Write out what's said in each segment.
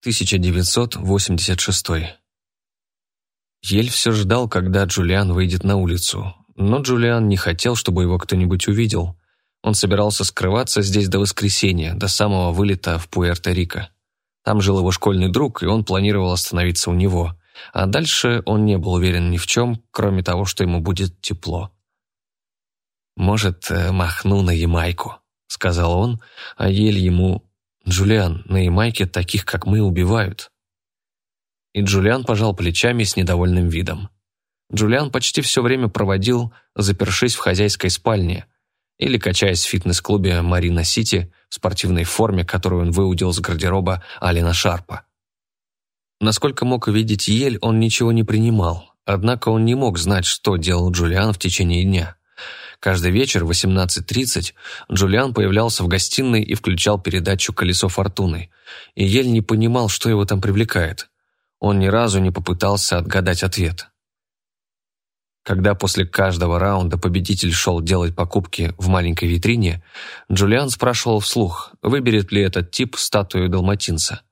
1986. Ель все ждал, когда Джулиан выйдет на улицу, но Джулиан не хотел, чтобы его кто-нибудь увидел. Он собирался скрываться здесь до воскресенья, до самого вылета в Пуэрто-Рико. Там жил его школьный друг, и он планировал остановиться у него. А дальше он не был уверен ни в чем, кроме того, что ему будет тепло. «Может, э, махну на Ямайку», — сказал он, а Ель ему «Джулиан, на Ямайке таких, как мы, убивают». И Джулиан пожал плечами с недовольным видом. Джулиан почти все время проводил, запершись в хозяйской спальне или качаясь в фитнес-клубе «Марина Сити» в спортивной форме, которую он выудил с гардероба Алина Шарпа. Насколько мог видеть Ель, он ничего не принимал, однако он не мог знать, что делал Джулиан в течение дня. Каждый вечер в 18.30 Джулиан появлялся в гостиной и включал передачу «Колесо фортуны», и Ель не понимал, что его там привлекает. Он ни разу не попытался отгадать ответ. Когда после каждого раунда победитель шел делать покупки в маленькой витрине, Джулиан спрашивал вслух, выберет ли этот тип статую далматинца.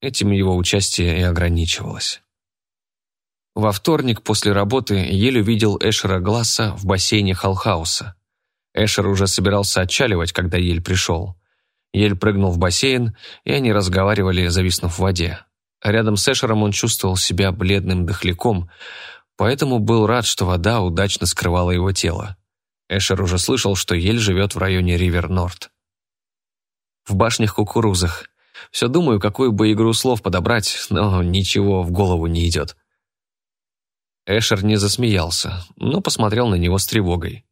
Этим его участие и ограничивалось. Во вторник после работы Ель увидел Эшера Гласса в бассейне Халхауса. Эшер уже собирался отчаливать, когда Ель пришел. Ель прыгнул в бассейн, и они разговаривали, зависнув в воде. Рядом с Эшером он чувствовал себя бледным дохляком, поэтому был рад, что вода удачно скрывала его тело. Эшер уже слышал, что Ель живет в районе Ривер-Норт. В башнях-кукурузах. Все думаю, какую бы игру слов подобрать, но ничего в голову не идет. Эшер не засмеялся, но посмотрел на него с тревогой.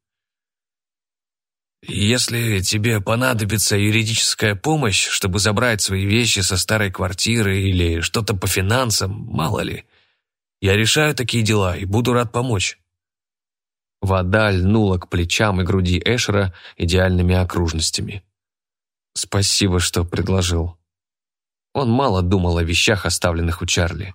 «Если тебе понадобится юридическая помощь, чтобы забрать свои вещи со старой квартиры или что-то по финансам, мало ли, я решаю такие дела и буду рад помочь». Вода льнула к плечам и груди Эшера идеальными окружностями. «Спасибо, что предложил». Он мало думал о вещах, оставленных у Чарли.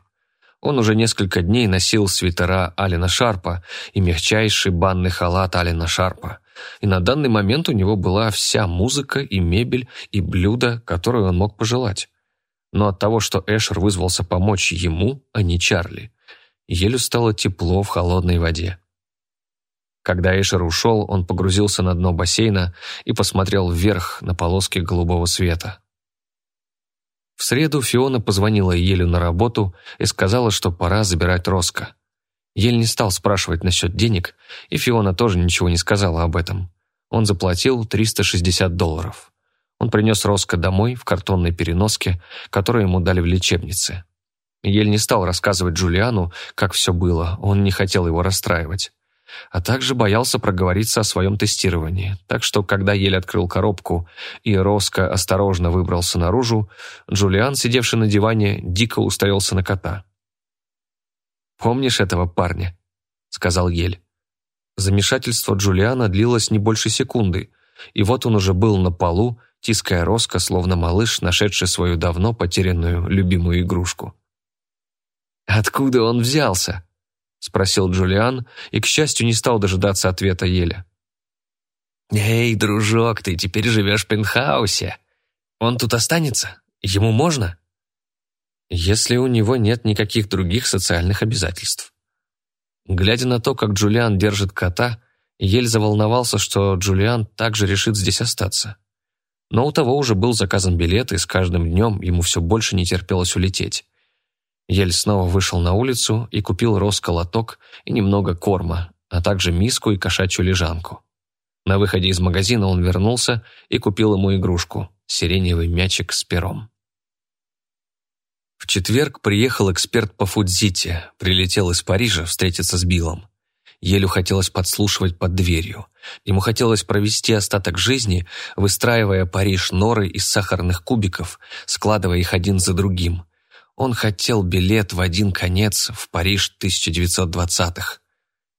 Он уже несколько дней носил свитера Алина Шарпа и мягчайший банный халат Алина Шарпа. И на данный момент у него была вся музыка и мебель и блюда, которую он мог пожелать. Но от того, что Эшер вызвался помочь ему, а не Чарли, еле стало тепло в холодной воде. Когда Эшер ушел, он погрузился на дно бассейна и посмотрел вверх на полоски голубого света. В среду Фиона позвонила Елю на работу и сказала, что пора забирать Роско. Ель не стал спрашивать насчет денег, и Фиона тоже ничего не сказала об этом. Он заплатил 360 долларов. Он принес Роско домой в картонной переноске, которую ему дали в лечебнице. Ель не стал рассказывать Джулиану, как все было, он не хотел его расстраивать а также боялся проговориться о своем тестировании. Так что, когда Ель открыл коробку и Роско осторожно выбрался наружу, Джулиан, сидевший на диване, дико уставился на кота. «Помнишь этого парня?» — сказал Ель. Замешательство Джулиана длилось не больше секунды, и вот он уже был на полу, тиская Роско, словно малыш, нашедший свою давно потерянную любимую игрушку. «Откуда он взялся?» — спросил Джулиан и, к счастью, не стал дожидаться ответа Еля. «Эй, дружок, ты теперь живешь в пентхаусе. Он тут останется? Ему можно?» «Если у него нет никаких других социальных обязательств». Глядя на то, как Джулиан держит кота, Ель заволновался, что Джулиан также решит здесь остаться. Но у того уже был заказан билет, и с каждым днем ему все больше не терпелось улететь. Ель снова вышел на улицу и купил росколоток и немного корма, а также миску и кошачью лежанку. На выходе из магазина он вернулся и купил ему игрушку – сиреневый мячик с пером. В четверг приехал эксперт по Фудзите, прилетел из Парижа встретиться с Биллом. Елю хотелось подслушивать под дверью. Ему хотелось провести остаток жизни, выстраивая Париж норы из сахарных кубиков, складывая их один за другим – он хотел билет в один конец в Париж 1920-х.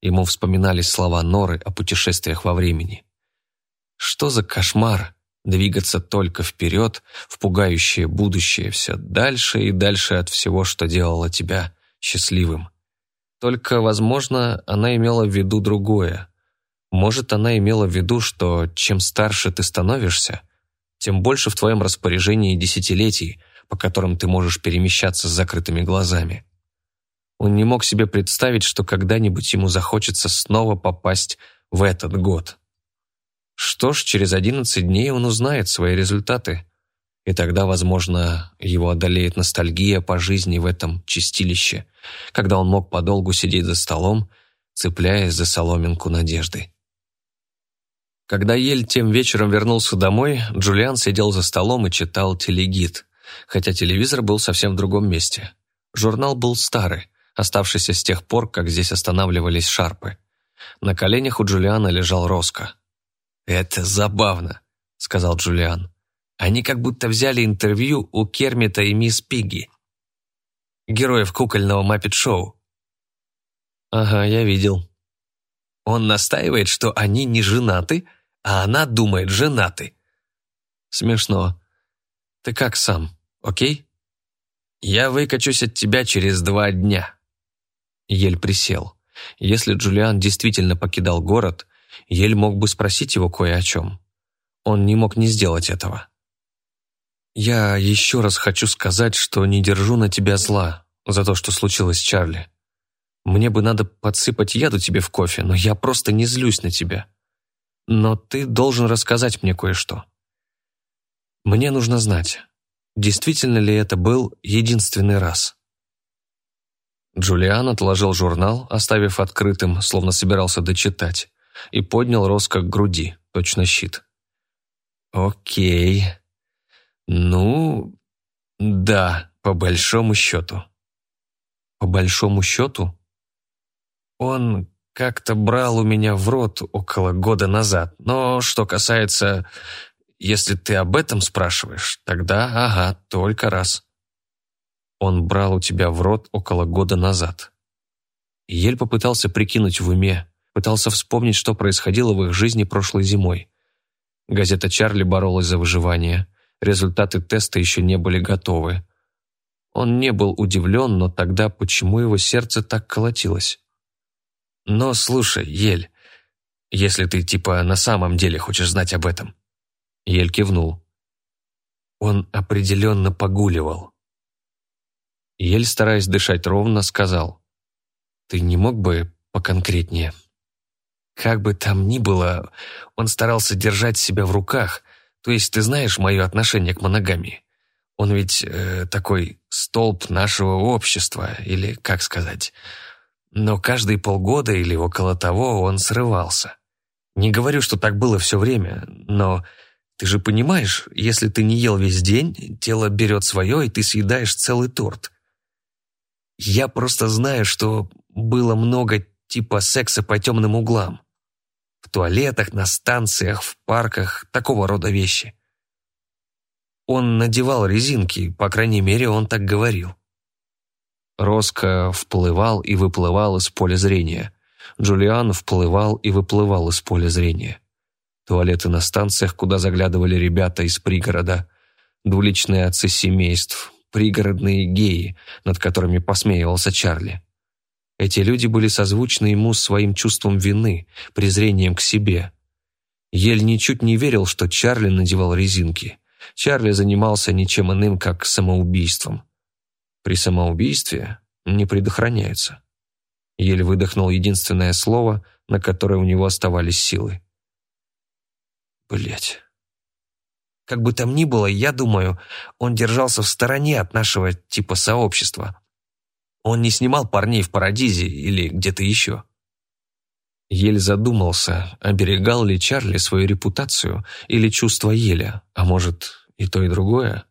Ему вспоминались слова Норы о путешествиях во времени. Что за кошмар двигаться только вперед, в пугающее будущее, все дальше и дальше от всего, что делало тебя счастливым. Только, возможно, она имела в виду другое. Может, она имела в виду, что чем старше ты становишься, тем больше в твоем распоряжении десятилетий, по которым ты можешь перемещаться с закрытыми глазами. Он не мог себе представить, что когда-нибудь ему захочется снова попасть в этот год. Что ж, через 11 дней он узнает свои результаты, и тогда, возможно, его одолеет ностальгия по жизни в этом чистилище, когда он мог подолгу сидеть за столом, цепляясь за соломинку надежды. Когда Ель тем вечером вернулся домой, Джулиан сидел за столом и читал телегид, хотя телевизор был совсем в другом месте. Журнал был старый, оставшийся с тех пор, как здесь останавливались шарпы. На коленях у Джулиана лежал Роско. «Это забавно», — сказал Джулиан. «Они как будто взяли интервью у Кермита и мисс Пигги, героев кукольного Маппет-шоу». «Ага, я видел». Он настаивает, что они не женаты, а она думает, женаты. Смешно. Ты как сам, окей? Я выкачусь от тебя через два дня. Ель присел. Если Джулиан действительно покидал город, Ель мог бы спросить его кое о чем. Он не мог не сделать этого. «Я еще раз хочу сказать, что не держу на тебя зла за то, что случилось с Чарли. Мне бы надо подсыпать яду тебе в кофе, но я просто не злюсь на тебя. Но ты должен рассказать мне кое-что. Мне нужно знать, действительно ли это был единственный раз. Джулиан отложил журнал, оставив открытым, словно собирался дочитать, и поднял Роско к груди, точно щит. «Окей. Ну, да, по большому счету». «По большому счету?» «Он как-то брал у меня в рот около года назад. Но что касается... Если ты об этом спрашиваешь, тогда ага, только раз. Он брал у тебя в рот около года назад. Ель попытался прикинуть в уме, пытался вспомнить, что происходило в их жизни прошлой зимой. Газета «Чарли» боролась за выживание. Результаты теста еще не были готовы. Он не был удивлен, но тогда почему его сердце так колотилось? Но слушай, Ель, если ты типа на самом деле хочешь знать об этом. Ель кивнул. Он определенно погуливал. Ель, стараясь дышать ровно, сказал. Ты не мог бы поконкретнее? Как бы там ни было, он старался держать себя в руках. То есть ты знаешь мое отношение к моногамии. Он ведь э, такой столб нашего общества, или как сказать но каждые полгода или около того он срывался. Не говорю, что так было все время, но ты же понимаешь, если ты не ел весь день, тело берет свое, и ты съедаешь целый торт. Я просто знаю, что было много типа секса по темным углам. В туалетах, на станциях, в парках, такого рода вещи. Он надевал резинки, по крайней мере, он так говорил. Роско вплывал и выплывал из поля зрения. Джулиан вплывал и выплывал из поля зрения. Туалеты на станциях, куда заглядывали ребята из пригорода, двуличные отцы семейств, пригородные геи, над которыми посмеивался Чарли. Эти люди были созвучны ему своим чувством вины, презрением к себе. Ель ничуть не верил, что Чарли надевал резинки. Чарли занимался ничем иным, как самоубийством. При самоубийстве не предохраняются. Еле выдохнул единственное слово, на которое у него оставались силы. Блять. Как бы там ни было, я думаю, он держался в стороне от нашего типа сообщества. Он не снимал парней в Парадизе или где-то еще. Ель задумался, оберегал ли Чарли свою репутацию или чувство Еля, а может и то, и другое.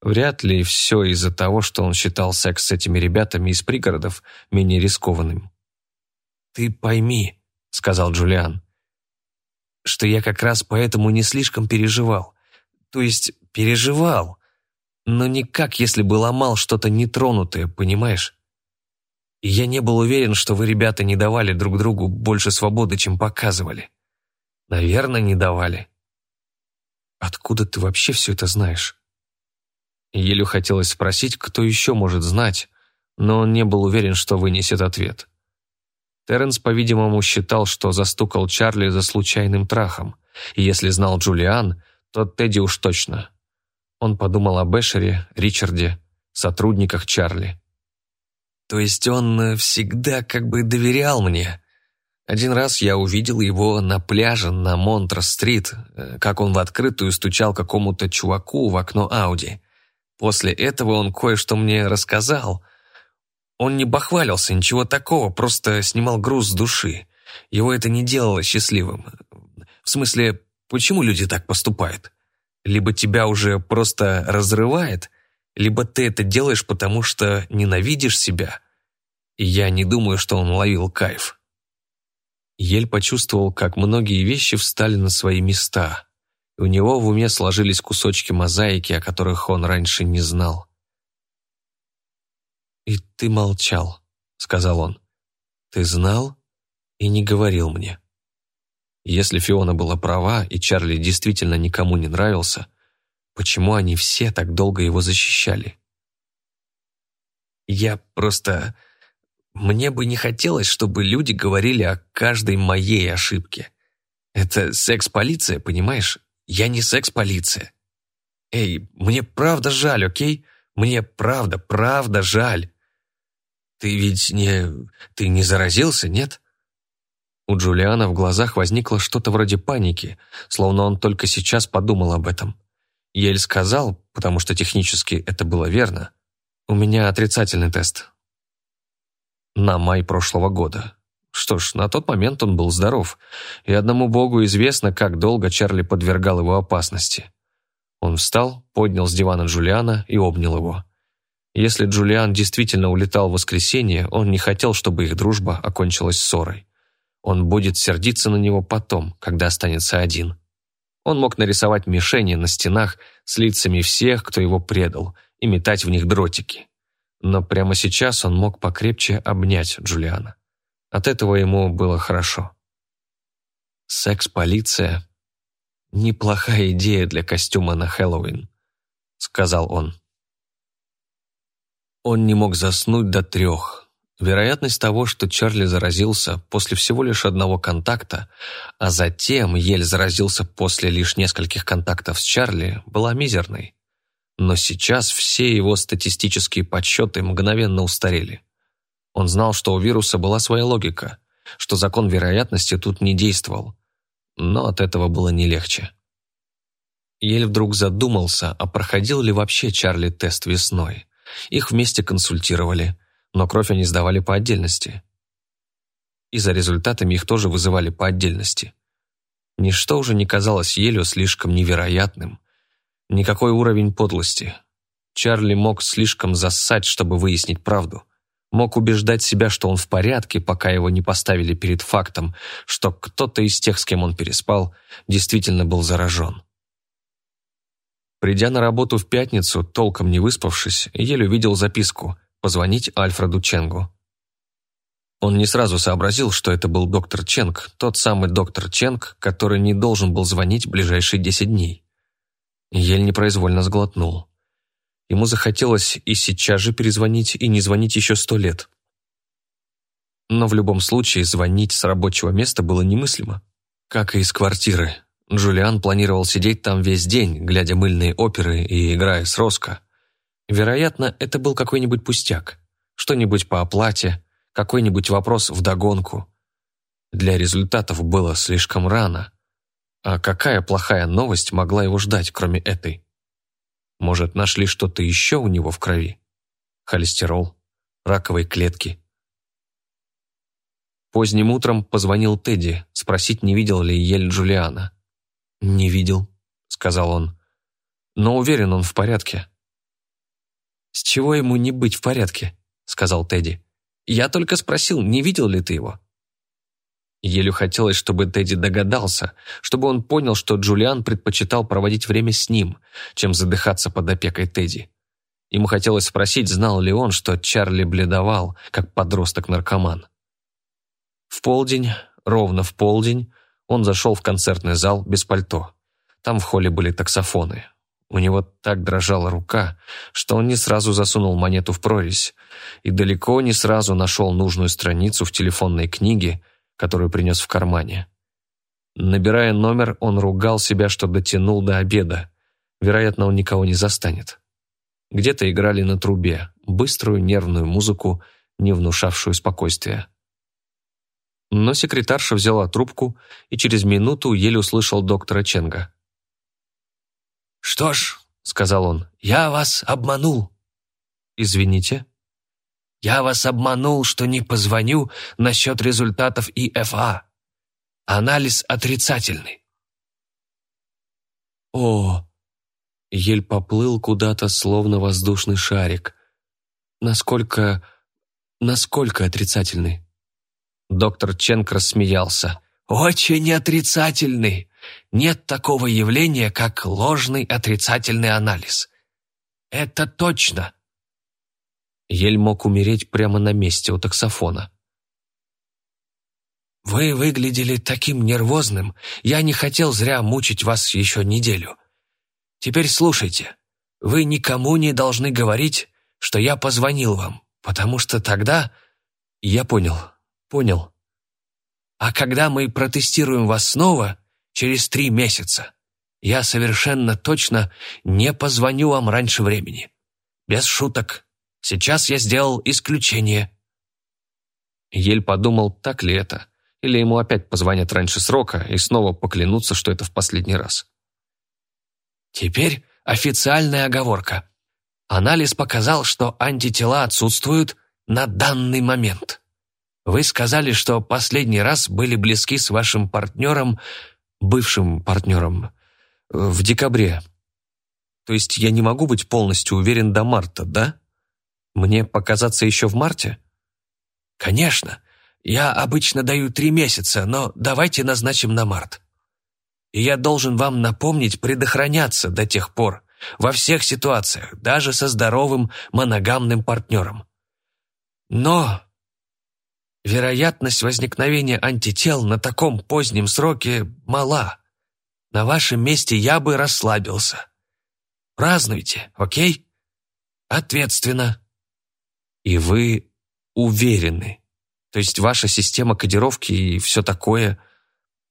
Вряд ли все из-за того, что он считал секс с этими ребятами из пригородов менее рискованным. «Ты пойми», — сказал Джулиан, — «что я как раз поэтому не слишком переживал. То есть переживал, но не как если бы ломал что-то нетронутое, понимаешь? И я не был уверен, что вы, ребята, не давали друг другу больше свободы, чем показывали. Наверное, не давали. Откуда ты вообще все это знаешь? Елю хотелось спросить, кто еще может знать, но он не был уверен, что вынесет ответ. Терренс, по-видимому, считал, что застукал Чарли за случайным трахом, и если знал Джулиан, то Тедди уж точно. Он подумал об Эшере, Ричарде, сотрудниках Чарли. То есть он э, всегда как бы доверял мне. Один раз я увидел его на пляже на Монтра-стрит, э, как он в открытую стучал какому-то чуваку в окно Ауди. После этого он кое-что мне рассказал. Он не бахвалился, ничего такого, просто снимал груз с души. Его это не делало счастливым. В смысле, почему люди так поступают? Либо тебя уже просто разрывает, либо ты это делаешь, потому что ненавидишь себя. И я не думаю, что он ловил кайф. Ель почувствовал, как многие вещи встали на свои места. У него в уме сложились кусочки мозаики, о которых он раньше не знал. «И ты молчал», — сказал он. «Ты знал и не говорил мне». Если Фиона была права, и Чарли действительно никому не нравился, почему они все так долго его защищали? «Я просто... Мне бы не хотелось, чтобы люди говорили о каждой моей ошибке. Это секс-полиция, понимаешь? Я не секс-полиция. Эй, мне правда жаль, окей? Мне правда, правда жаль. Ты ведь не... Ты не заразился, нет?» У Джулиана в глазах возникло что-то вроде паники, словно он только сейчас подумал об этом. Ель сказал, потому что технически это было верно, «У меня отрицательный тест». На май прошлого года. Что ж, на тот момент он был здоров, и одному богу известно, как долго Чарли подвергал его опасности. Он встал, поднял с дивана Джулиана и обнял его. Если Джулиан действительно улетал в воскресенье, он не хотел, чтобы их дружба окончилась ссорой. Он будет сердиться на него потом, когда останется один. Он мог нарисовать мишени на стенах с лицами всех, кто его предал, и метать в них дротики. Но прямо сейчас он мог покрепче обнять Джулиана. От этого ему было хорошо. «Секс-полиция — неплохая идея для костюма на Хэллоуин», — сказал он. Он не мог заснуть до трех, Вероятность того, что Чарли заразился после всего лишь одного контакта, а затем еле заразился после лишь нескольких контактов с Чарли, была мизерной. Но сейчас все его статистические подсчеты мгновенно устарели. Он знал, что у вируса была своя логика, что закон вероятности тут не действовал, но от этого было не легче. Ель вдруг задумался, а проходил ли вообще Чарли тест весной. Их вместе консультировали – но кровь они сдавали по отдельности. И за результатами их тоже вызывали по отдельности. Ничто уже не казалось Елю слишком невероятным. Никакой уровень подлости. Чарли мог слишком зассать, чтобы выяснить правду. Мог убеждать себя, что он в порядке, пока его не поставили перед фактом, что кто-то из тех, с кем он переспал, действительно был заражен. Придя на работу в пятницу, толком не выспавшись, еле увидел записку позвонить Альфреду Ченгу. Он не сразу сообразил, что это был доктор Ченг, тот самый доктор Ченг, который не должен был звонить ближайшие десять дней. Ель непроизвольно сглотнул. Ему захотелось и сейчас же перезвонить, и не звонить еще сто лет. Но в любом случае звонить с рабочего места было немыслимо. Как и из квартиры. Джулиан планировал сидеть там весь день, глядя мыльные оперы и играя с Роско. Вероятно, это был какой-нибудь пустяк, что-нибудь по оплате, какой-нибудь вопрос вдогонку. Для результатов было слишком рано. А какая плохая новость могла его ждать, кроме этой? Может, нашли что-то еще у него в крови? Холестерол, раковые клетки. Поздним утром позвонил Тедди, спросить, не видел ли Ель Джулиана. «Не видел», — сказал он. «Но уверен, он в порядке. «С чего ему не быть в порядке?» — сказал Тедди. «Я только спросил, не видел ли ты его?» Елю хотелось, чтобы Тедди догадался, чтобы он понял, что Джулиан предпочитал проводить время с ним, чем задыхаться под опекой Тедди. Ему хотелось спросить, знал ли он, что Чарли бледовал, как подросток-наркоман. В полдень, ровно в полдень, он зашел в концертный зал без пальто. Там в холле были таксофоны. У него так дрожала рука, что он не сразу засунул монету в прорезь и далеко не сразу нашел нужную страницу в телефонной книге, которую принес в кармане. Набирая номер, он ругал себя, что дотянул до обеда, Вероятно, он никого не застанет. Где-то играли на трубе, быструю нервную музыку, не внушавшую спокойствия. Но секретарша взяла трубку и через минуту еле услышал доктора Ченга. «Что ж», — сказал он, — «я вас обманул». «Извините?» «Я вас обманул, что не позвоню насчет результатов ИФА. Анализ отрицательный». «О!» Ель поплыл куда-то, словно воздушный шарик. «Насколько... насколько отрицательный?» Доктор Ченк рассмеялся. «Очень отрицательный. Нет такого явления, как ложный отрицательный анализ. Это точно». Ель мог умереть прямо на месте у таксофона. «Вы выглядели таким нервозным. Я не хотел зря мучить вас еще неделю. Теперь слушайте. Вы никому не должны говорить, что я позвонил вам, потому что тогда...» «Я понял», Понял. А когда мы протестируем вас снова, через три месяца, я совершенно точно не позвоню вам раньше времени. Без шуток. Сейчас я сделал исключение. Ель подумал, так ли это, или ему опять позвонят раньше срока и снова поклянутся, что это в последний раз. Теперь официальная оговорка. Анализ показал, что антитела отсутствуют на данный момент. Вы сказали, что последний раз были близки с вашим партнером, бывшим партнером, в декабре. То есть я не могу быть полностью уверен до марта, да? Мне показаться еще в марте? Конечно. Я обычно даю три месяца, но давайте назначим на март. И я должен вам напомнить предохраняться до тех пор, во всех ситуациях, даже со здоровым моногамным партнером. Но Вероятность возникновения антител на таком позднем сроке мала. На вашем месте я бы расслабился. Празднуйте, окей? Ответственно. И вы уверены? То есть ваша система кодировки и все такое?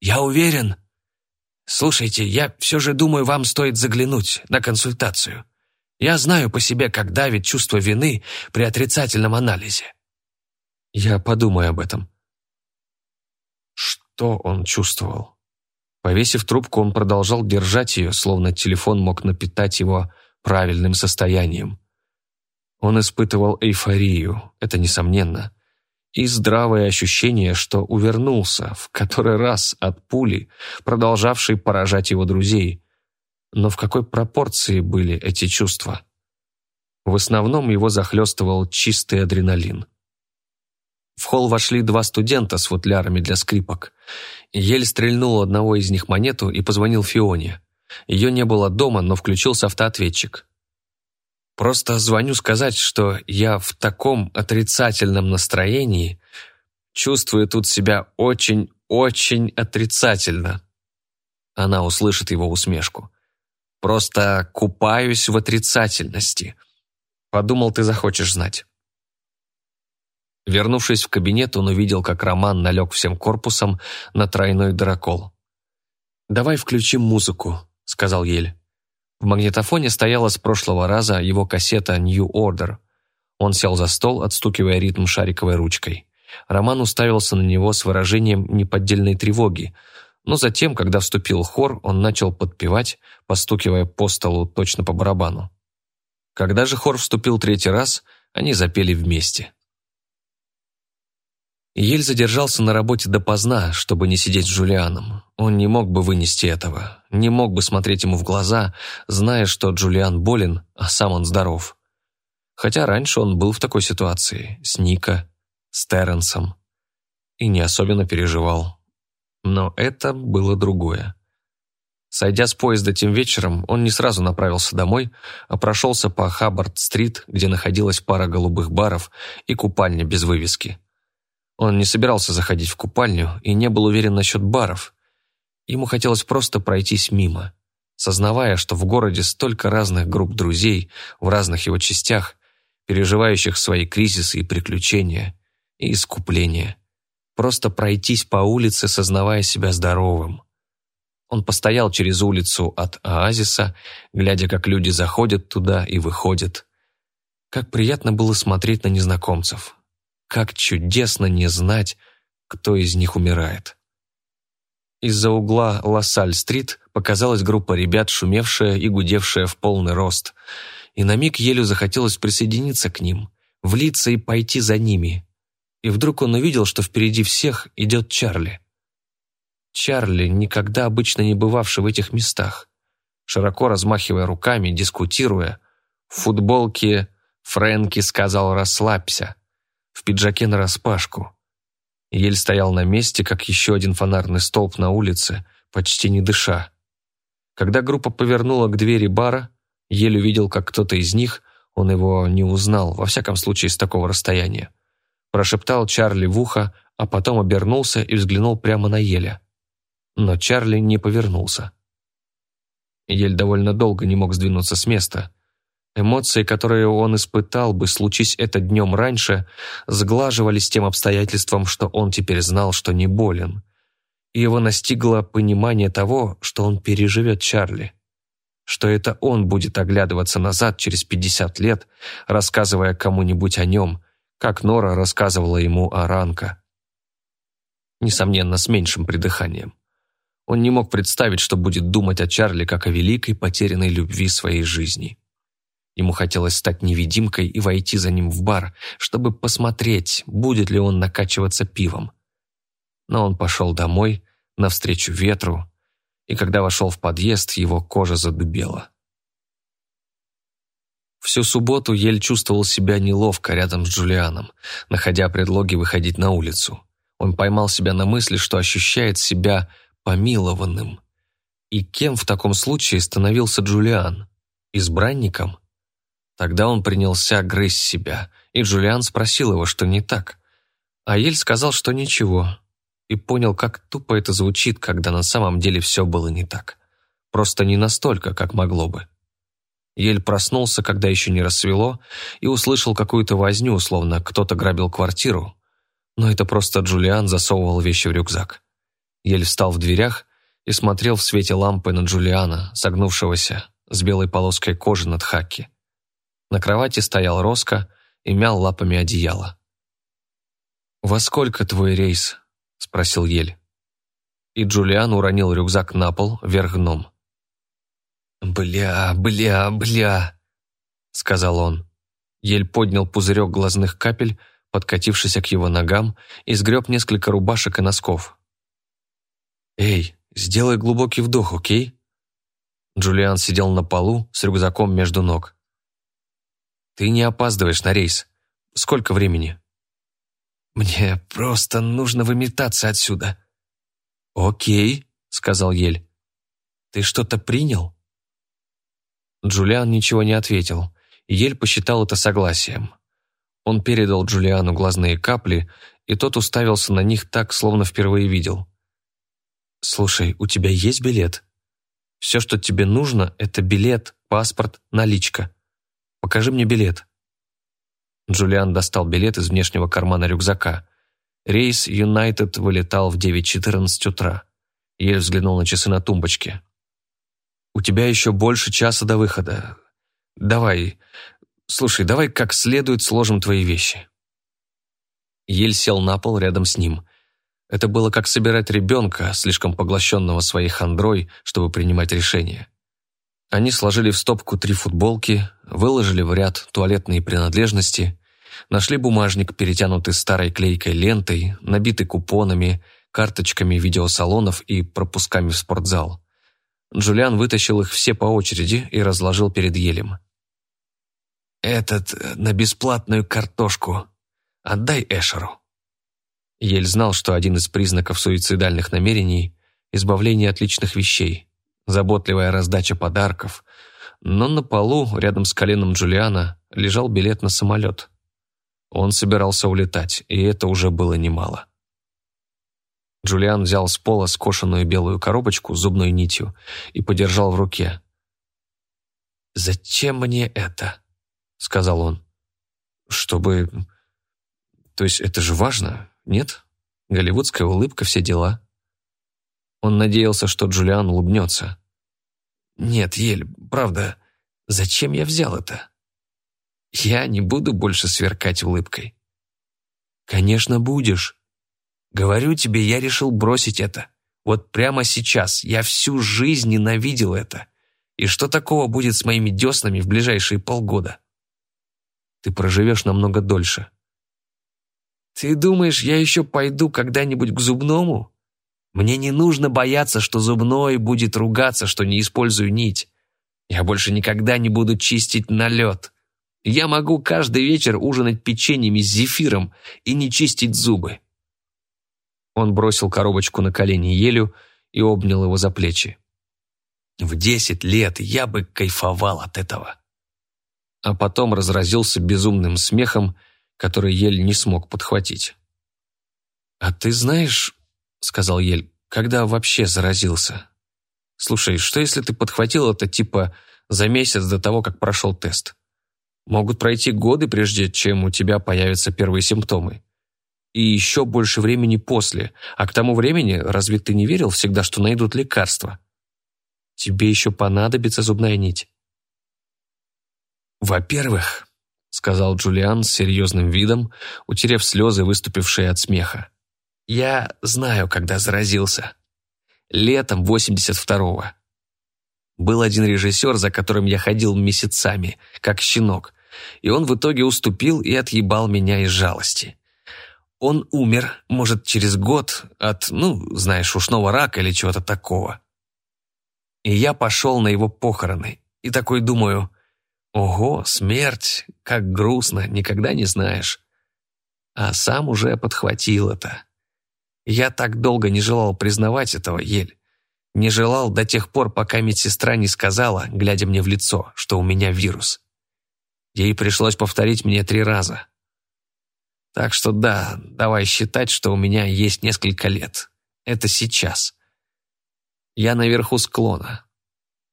Я уверен. Слушайте, я все же думаю, вам стоит заглянуть на консультацию. Я знаю по себе, как давит чувство вины при отрицательном анализе. Я подумаю об этом. Что он чувствовал? Повесив трубку, он продолжал держать ее, словно телефон мог напитать его правильным состоянием. Он испытывал эйфорию, это несомненно, и здравое ощущение, что увернулся в который раз от пули, продолжавшей поражать его друзей. Но в какой пропорции были эти чувства? В основном его захлестывал чистый адреналин. В холл вошли два студента с футлярами для скрипок. Ель стрельнул одного из них монету и позвонил Фионе. Ее не было дома, но включился автоответчик. «Просто звоню сказать, что я в таком отрицательном настроении, чувствую тут себя очень-очень отрицательно». Она услышит его усмешку. «Просто купаюсь в отрицательности. Подумал, ты захочешь знать». Вернувшись в кабинет, он увидел, как Роман налег всем корпусом на тройной дракол. «Давай включим музыку», — сказал Ель. В магнитофоне стояла с прошлого раза его кассета «New Order». Он сел за стол, отстукивая ритм шариковой ручкой. Роман уставился на него с выражением неподдельной тревоги, но затем, когда вступил хор, он начал подпевать, постукивая по столу точно по барабану. Когда же хор вступил третий раз, они запели вместе. Ель задержался на работе допоздна, чтобы не сидеть с Джулианом. Он не мог бы вынести этого, не мог бы смотреть ему в глаза, зная, что Джулиан болен, а сам он здоров. Хотя раньше он был в такой ситуации, с Ника, с Терренсом, и не особенно переживал. Но это было другое. Сойдя с поезда тем вечером, он не сразу направился домой, а прошелся по Хаббард-стрит, где находилась пара голубых баров и купальня без вывески. Он не собирался заходить в купальню и не был уверен насчет баров. Ему хотелось просто пройтись мимо, сознавая, что в городе столько разных групп друзей в разных его частях, переживающих свои кризисы и приключения, и искупления. Просто пройтись по улице, сознавая себя здоровым. Он постоял через улицу от оазиса, глядя, как люди заходят туда и выходят. Как приятно было смотреть на незнакомцев. Как чудесно не знать, кто из них умирает. Из-за угла Лассаль-стрит показалась группа ребят, шумевшая и гудевшая в полный рост. И на миг Елю захотелось присоединиться к ним, влиться и пойти за ними. И вдруг он увидел, что впереди всех идет Чарли. Чарли, никогда обычно не бывавший в этих местах. Широко размахивая руками, дискутируя, в футболке Фрэнки сказал «расслабься», в пиджаке нараспашку. Ель стоял на месте, как еще один фонарный столб на улице, почти не дыша. Когда группа повернула к двери бара, Ель увидел, как кто-то из них, он его не узнал, во всяком случае с такого расстояния, прошептал Чарли в ухо, а потом обернулся и взглянул прямо на Еля но Чарли не повернулся. Ель довольно долго не мог сдвинуться с места. Эмоции, которые он испытал бы, случись это днем раньше, сглаживались тем обстоятельством, что он теперь знал, что не болен. И его настигло понимание того, что он переживет Чарли. Что это он будет оглядываться назад через 50 лет, рассказывая кому-нибудь о нем, как Нора рассказывала ему о Ранка. Несомненно, с меньшим придыханием. Он не мог представить, что будет думать о Чарли как о великой потерянной любви своей жизни. Ему хотелось стать невидимкой и войти за ним в бар, чтобы посмотреть, будет ли он накачиваться пивом. Но он пошел домой, навстречу ветру, и когда вошел в подъезд, его кожа задубела. Всю субботу Ель чувствовал себя неловко рядом с Джулианом, находя предлоги выходить на улицу. Он поймал себя на мысли, что ощущает себя помилованным. И кем в таком случае становился Джулиан? Избранником? Тогда он принялся грызть себя, и Джулиан спросил его, что не так. А Ель сказал, что ничего, и понял, как тупо это звучит, когда на самом деле все было не так. Просто не настолько, как могло бы. Ель проснулся, когда еще не рассвело, и услышал какую-то возню, словно кто-то грабил квартиру. Но это просто Джулиан засовывал вещи в рюкзак. Ель встал в дверях и смотрел в свете лампы на Джулиана, согнувшегося, с белой полоской кожи над хаки. На кровати стоял Роско и мял лапами одеяло. «Во сколько твой рейс?» — спросил Ель. И Джулиан уронил рюкзак на пол, вверх дном. «Бля, бля, бля», — сказал он. Ель поднял пузырек глазных капель, подкатившийся к его ногам, и сгреб несколько рубашек и носков. «Эй, сделай глубокий вдох, окей?» Джулиан сидел на полу с рюкзаком между ног. «Ты не опаздываешь на рейс. Сколько времени?» «Мне просто нужно выметаться отсюда». «Окей», — сказал Ель. «Ты что-то принял?» Джулиан ничего не ответил. Ель посчитал это согласием. Он передал Джулиану глазные капли, и тот уставился на них так, словно впервые видел. «Слушай, у тебя есть билет? Все, что тебе нужно, это билет, паспорт, наличка. Покажи мне билет». Джулиан достал билет из внешнего кармана рюкзака. Рейс Юнайтед вылетал в 9.14 утра. Ель взглянул на часы на тумбочке. «У тебя еще больше часа до выхода. Давай, слушай, давай как следует сложим твои вещи». Ель сел на пол рядом с ним. Это было как собирать ребенка, слишком поглощенного своей хандрой, чтобы принимать решения. Они сложили в стопку три футболки, выложили в ряд туалетные принадлежности, нашли бумажник, перетянутый старой клейкой лентой, набитый купонами, карточками видеосалонов и пропусками в спортзал. Джулиан вытащил их все по очереди и разложил перед Елем. «Этот э, на бесплатную картошку. Отдай Эшеру». Ель знал, что один из признаков суицидальных намерений – избавление от личных вещей, заботливая раздача подарков. Но на полу, рядом с коленом Джулиана, лежал билет на самолет. Он собирался улетать, и это уже было немало. Джулиан взял с пола скошенную белую коробочку с зубной нитью и подержал в руке. «Зачем мне это?» — сказал он. «Чтобы... То есть это же важно. Нет? Голливудская улыбка, все дела. Он надеялся, что Джулиан улыбнется. «Нет, Ель, правда, зачем я взял это? Я не буду больше сверкать улыбкой». «Конечно, будешь. Говорю тебе, я решил бросить это. Вот прямо сейчас. Я всю жизнь ненавидел это. И что такого будет с моими деснами в ближайшие полгода?» «Ты проживешь намного дольше», «Ты думаешь, я еще пойду когда-нибудь к зубному? Мне не нужно бояться, что зубной будет ругаться, что не использую нить. Я больше никогда не буду чистить налет. Я могу каждый вечер ужинать печеньями с зефиром и не чистить зубы». Он бросил коробочку на колени Елю и обнял его за плечи. «В десять лет я бы кайфовал от этого». А потом разразился безумным смехом который Ель не смог подхватить. «А ты знаешь, — сказал Ель, — когда вообще заразился? Слушай, что если ты подхватил это типа за месяц до того, как прошел тест? Могут пройти годы, прежде чем у тебя появятся первые симптомы. И еще больше времени после. А к тому времени, разве ты не верил всегда, что найдут лекарства? Тебе еще понадобится зубная нить». «Во-первых, сказал Джулиан с серьезным видом, утерев слезы, выступившие от смеха. «Я знаю, когда заразился. Летом 82-го. Был один режиссер, за которым я ходил месяцами, как щенок, и он в итоге уступил и отъебал меня из жалости. Он умер, может, через год от, ну, знаешь, ушного рака или чего-то такого. И я пошел на его похороны, и такой думаю, Ого, смерть, как грустно, никогда не знаешь. А сам уже подхватил это. Я так долго не желал признавать этого, Ель. Не желал до тех пор, пока медсестра не сказала, глядя мне в лицо, что у меня вирус. Ей пришлось повторить мне три раза. Так что да, давай считать, что у меня есть несколько лет. Это сейчас. Я наверху склона.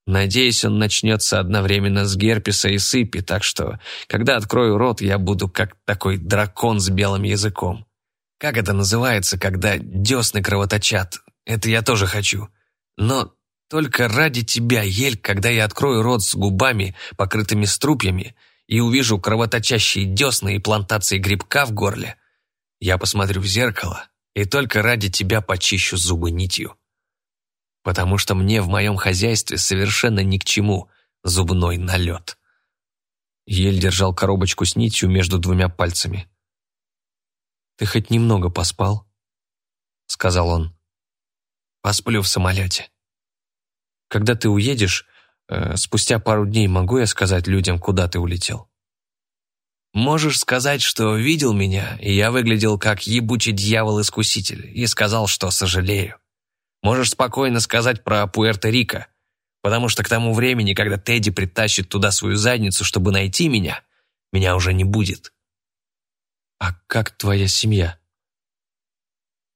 Надеюсь, он начнется одновременно с герпеса и сыпи, так что, когда открою рот, я буду как такой дракон с белым языком. Как это называется, когда десны кровоточат? Это я тоже хочу. Но только ради тебя, Ель, когда я открою рот с губами, покрытыми струпьями, и увижу кровоточащие десны и плантации грибка в горле, я посмотрю в зеркало и только ради тебя почищу зубы нитью потому что мне в моем хозяйстве совершенно ни к чему зубной налет. Ель держал коробочку с нитью между двумя пальцами. «Ты хоть немного поспал?» — сказал он. «Посплю в самолете». «Когда ты уедешь, э, спустя пару дней могу я сказать людям, куда ты улетел?» «Можешь сказать, что видел меня, и я выглядел как ебучий дьявол-искуситель, и сказал, что сожалею. Можешь спокойно сказать про Пуэрто-Рико, потому что к тому времени, когда Тедди притащит туда свою задницу, чтобы найти меня, меня уже не будет. А как твоя семья?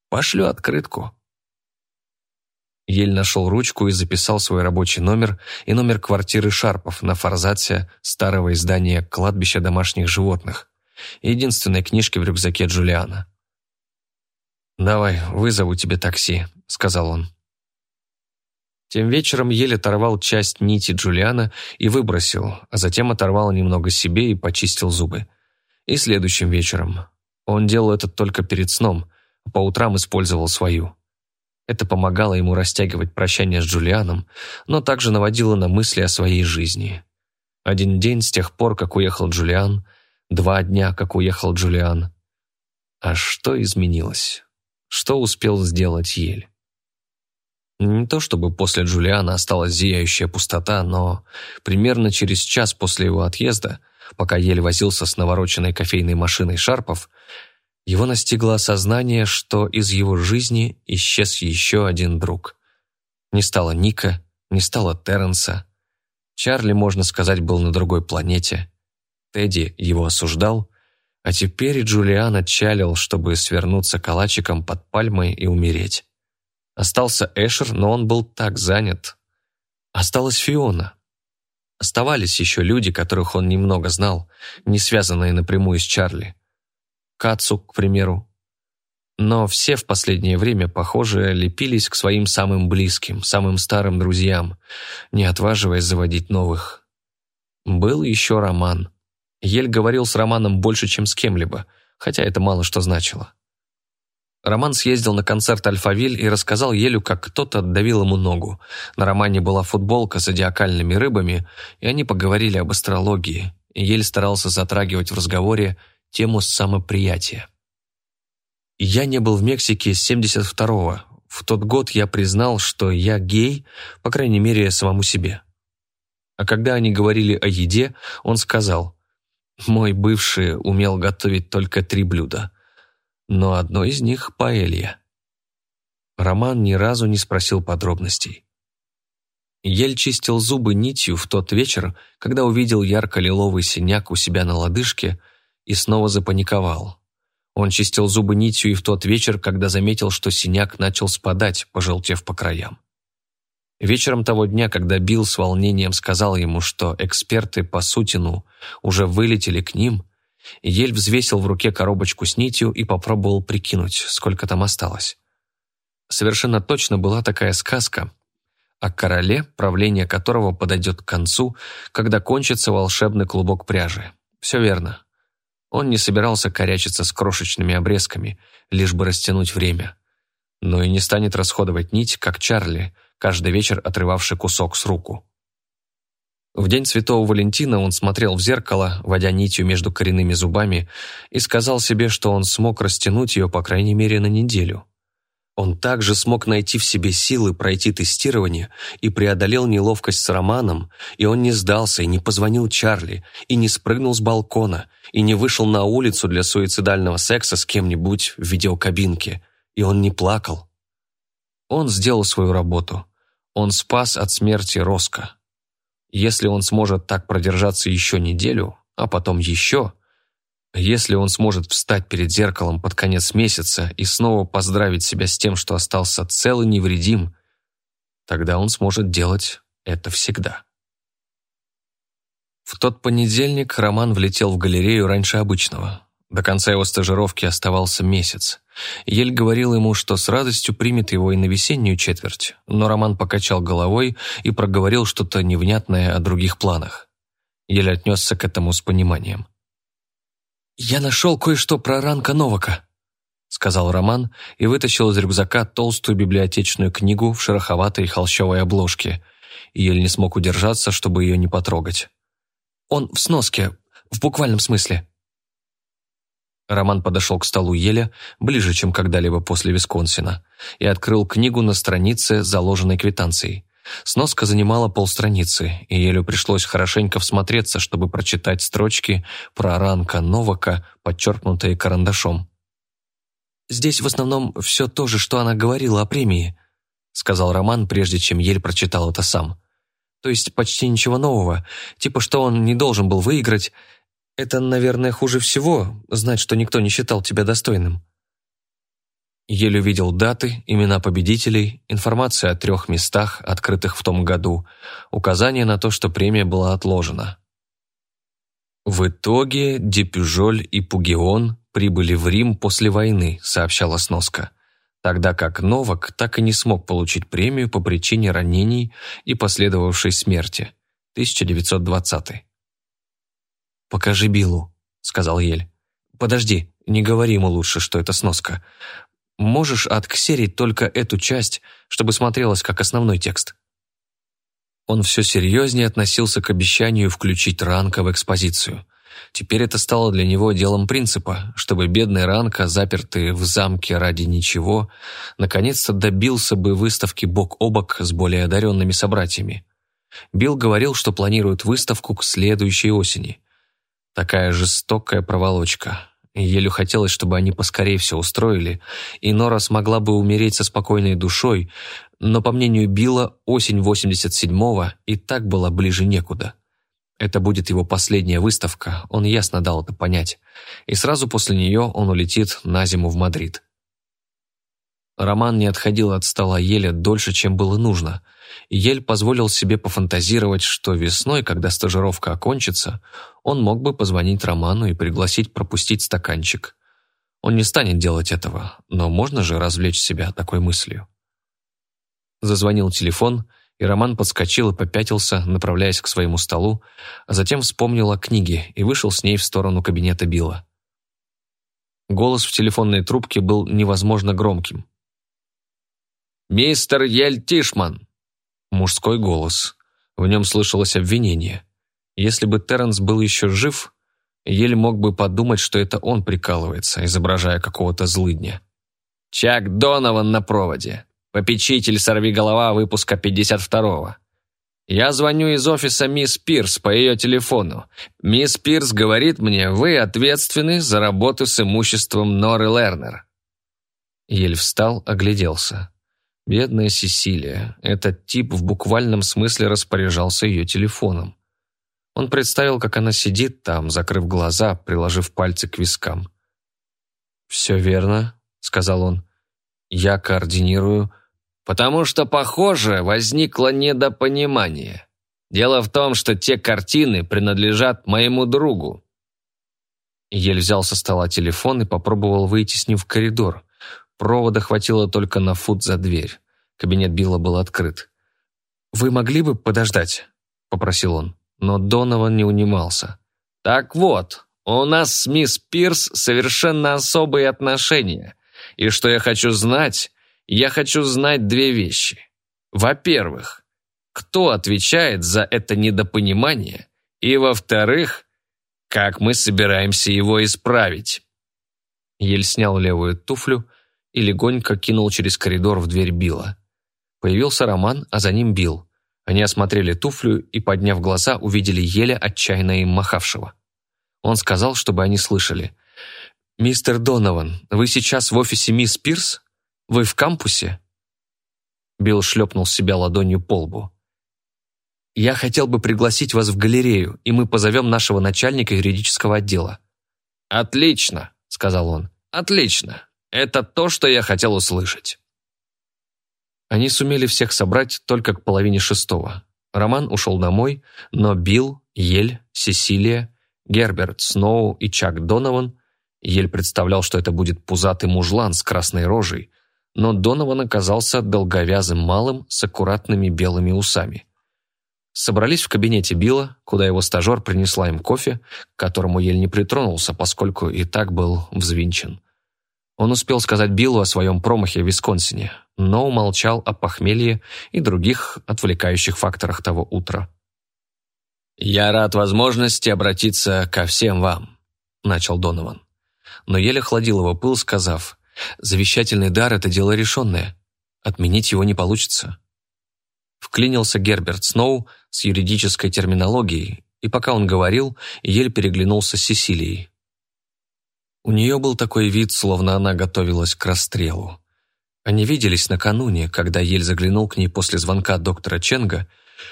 Пошлю открытку. Ель нашел ручку и записал свой рабочий номер и номер квартиры Шарпов на форзаце старого издания «Кладбище домашних животных», единственной книжки в рюкзаке Джулиана. «Давай, вызову тебе такси», — сказал он. Тем вечером еле оторвал часть нити Джулиана и выбросил, а затем оторвал немного себе и почистил зубы. И следующим вечером. Он делал это только перед сном, а по утрам использовал свою. Это помогало ему растягивать прощание с Джулианом, но также наводило на мысли о своей жизни. Один день с тех пор, как уехал Джулиан, два дня, как уехал Джулиан. А что изменилось? Что успел сделать Ель? Не то чтобы после Джулиана осталась зияющая пустота, но примерно через час после его отъезда, пока Ель возился с навороченной кофейной машиной Шарпов, его настигло осознание, что из его жизни исчез еще один друг. Не стало Ника, не стало Терренса. Чарли, можно сказать, был на другой планете. Тедди его осуждал, а теперь Джулиан отчалил, чтобы свернуться калачиком под пальмой и умереть. Остался Эшер, но он был так занят. Осталась Фиона. Оставались еще люди, которых он немного знал, не связанные напрямую с Чарли. Кацу, к примеру. Но все в последнее время, похоже, лепились к своим самым близким, самым старым друзьям, не отваживаясь заводить новых. Был еще Роман. Ель говорил с Романом больше, чем с кем-либо, хотя это мало что значило. Роман съездил на концерт «Альфавиль» и рассказал Елю, как кто-то отдавил ему ногу. На Романе была футболка с зодиакальными рыбами, и они поговорили об астрологии. И Ель старался затрагивать в разговоре тему самоприятия. Я не был в Мексике с 72-го. В тот год я признал, что я гей, по крайней мере, самому себе. А когда они говорили о еде, он сказал, «Мой бывший умел готовить только три блюда, но одно из них – паэлья». Роман ни разу не спросил подробностей. Ель чистил зубы нитью в тот вечер, когда увидел ярко-лиловый синяк у себя на лодыжке и снова запаниковал. Он чистил зубы нитью и в тот вечер, когда заметил, что синяк начал спадать, пожелтев по краям. Вечером того дня, когда Билл с волнением сказал ему, что эксперты по Сутину уже вылетели к ним, Ель взвесил в руке коробочку с нитью и попробовал прикинуть, сколько там осталось. Совершенно точно была такая сказка о короле, правление которого подойдет к концу, когда кончится волшебный клубок пряжи. Все верно. Он не собирался корячиться с крошечными обрезками, лишь бы растянуть время. Но и не станет расходовать нить, как Чарли – каждый вечер отрывавший кусок с руку. В день Святого Валентина он смотрел в зеркало, водя нитью между коренными зубами, и сказал себе, что он смог растянуть ее, по крайней мере, на неделю. Он также смог найти в себе силы пройти тестирование и преодолел неловкость с Романом, и он не сдался, и не позвонил Чарли, и не спрыгнул с балкона, и не вышел на улицу для суицидального секса с кем-нибудь в видеокабинке, и он не плакал. Он сделал свою работу. Он спас от смерти Роско. Если он сможет так продержаться еще неделю, а потом еще, если он сможет встать перед зеркалом под конец месяца и снова поздравить себя с тем, что остался цел и невредим, тогда он сможет делать это всегда. В тот понедельник Роман влетел в галерею раньше обычного. До конца его стажировки оставался месяц. Ель говорил ему, что с радостью примет его и на весеннюю четверть, но Роман покачал головой и проговорил что-то невнятное о других планах. Ель отнесся к этому с пониманием. «Я нашел кое-что про Ранка Новака», — сказал Роман и вытащил из рюкзака толстую библиотечную книгу в шероховатой холщовой обложке. Ель не смог удержаться, чтобы ее не потрогать. «Он в сноске, в буквальном смысле», Роман подошел к столу Еля, ближе, чем когда-либо после Висконсина, и открыл книгу на странице, заложенной квитанцией. Сноска занимала полстраницы, и Елю пришлось хорошенько всмотреться, чтобы прочитать строчки про Ранка Новака, подчеркнутые карандашом. «Здесь в основном все то же, что она говорила о премии», сказал Роман, прежде чем Ель прочитал это сам. «То есть почти ничего нового, типа что он не должен был выиграть, это, наверное, хуже всего, знать, что никто не считал тебя достойным. Еле увидел даты, имена победителей, информация о трех местах, открытых в том году, указание на то, что премия была отложена. В итоге Депюжоль и Пугион прибыли в Рим после войны, сообщала сноска, тогда как Новак так и не смог получить премию по причине ранений и последовавшей смерти. 1920. «Покажи Биллу», — сказал Ель. «Подожди, не говори ему лучше, что это сноска. Можешь отксерить только эту часть, чтобы смотрелось как основной текст». Он все серьезнее относился к обещанию включить Ранка в экспозицию. Теперь это стало для него делом принципа, чтобы бедный Ранка, запертый в замке ради ничего, наконец-то добился бы выставки бок о бок с более одаренными собратьями. Билл говорил, что планирует выставку к следующей осени. Такая жестокая проволочка. Еле хотелось, чтобы они поскорее все устроили, и Нора смогла бы умереть со спокойной душой, но, по мнению Билла, осень 87-го и так была ближе некуда. Это будет его последняя выставка, он ясно дал это понять, и сразу после нее он улетит на зиму в Мадрид. Роман не отходил от стола Еля дольше, чем было нужно, Ель позволил себе пофантазировать, что весной, когда стажировка окончится, он мог бы позвонить Роману и пригласить пропустить стаканчик. Он не станет делать этого, но можно же развлечь себя такой мыслью. Зазвонил телефон, и Роман подскочил и попятился, направляясь к своему столу, а затем вспомнил о книге и вышел с ней в сторону кабинета Билла. Голос в телефонной трубке был невозможно громким. «Мистер Ель Тишман!» Мужской голос. В нем слышалось обвинение. Если бы Терренс был еще жив, Ель мог бы подумать, что это он прикалывается, изображая какого-то злыдня. «Чак Донован на проводе. Попечитель сорвиголова выпуска 52-го. Я звоню из офиса мисс Пирс по ее телефону. Мисс Пирс говорит мне, вы ответственны за работу с имуществом Норы Лернер». Ель встал, огляделся. Бедная Сесилия. Этот тип в буквальном смысле распоряжался ее телефоном. Он представил, как она сидит там, закрыв глаза, приложив пальцы к вискам. «Все верно», — сказал он. «Я координирую...» «Потому что, похоже, возникло недопонимание. Дело в том, что те картины принадлежат моему другу». Ель взял со стола телефон и попробовал выйти с ним в коридор. Провода хватило только на фут за дверь. Кабинет Билла был открыт. «Вы могли бы подождать?» – попросил он. Но Донован не унимался. «Так вот, у нас с мисс Пирс совершенно особые отношения. И что я хочу знать, я хочу знать две вещи. Во-первых, кто отвечает за это недопонимание? И во-вторых, как мы собираемся его исправить?» Ель снял левую туфлю и легонько кинул через коридор в дверь Билла. Появился Роман, а за ним Билл. Они осмотрели туфлю и, подняв глаза, увидели еле отчаянно им махавшего. Он сказал, чтобы они слышали. «Мистер Донован, вы сейчас в офисе мисс Пирс? Вы в кампусе?» Билл шлепнул себя ладонью по лбу. «Я хотел бы пригласить вас в галерею, и мы позовем нашего начальника юридического отдела». «Отлично», — сказал он. «Отлично. Это то, что я хотел услышать». Они сумели всех собрать только к половине шестого. Роман ушел домой, но Билл, Ель, Сесилия, Герберт, Сноу и Чак Донован Ель представлял, что это будет пузатый мужлан с красной рожей, но Донован оказался долговязым малым с аккуратными белыми усами. Собрались в кабинете Билла, куда его стажер принесла им кофе, к которому Ель не притронулся, поскольку и так был взвинчен. Он успел сказать Биллу о своем промахе в Висконсине, но умолчал о похмелье и других отвлекающих факторах того утра. «Я рад возможности обратиться ко всем вам», — начал Донован. Но еле охладил его пыл, сказав, «Завещательный дар — это дело решенное. Отменить его не получится». Вклинился Герберт Сноу с юридической терминологией, и пока он говорил, еле переглянулся с Сесилией. У нее был такой вид, словно она готовилась к расстрелу. Они виделись накануне, когда Ель заглянул к ней после звонка доктора Ченга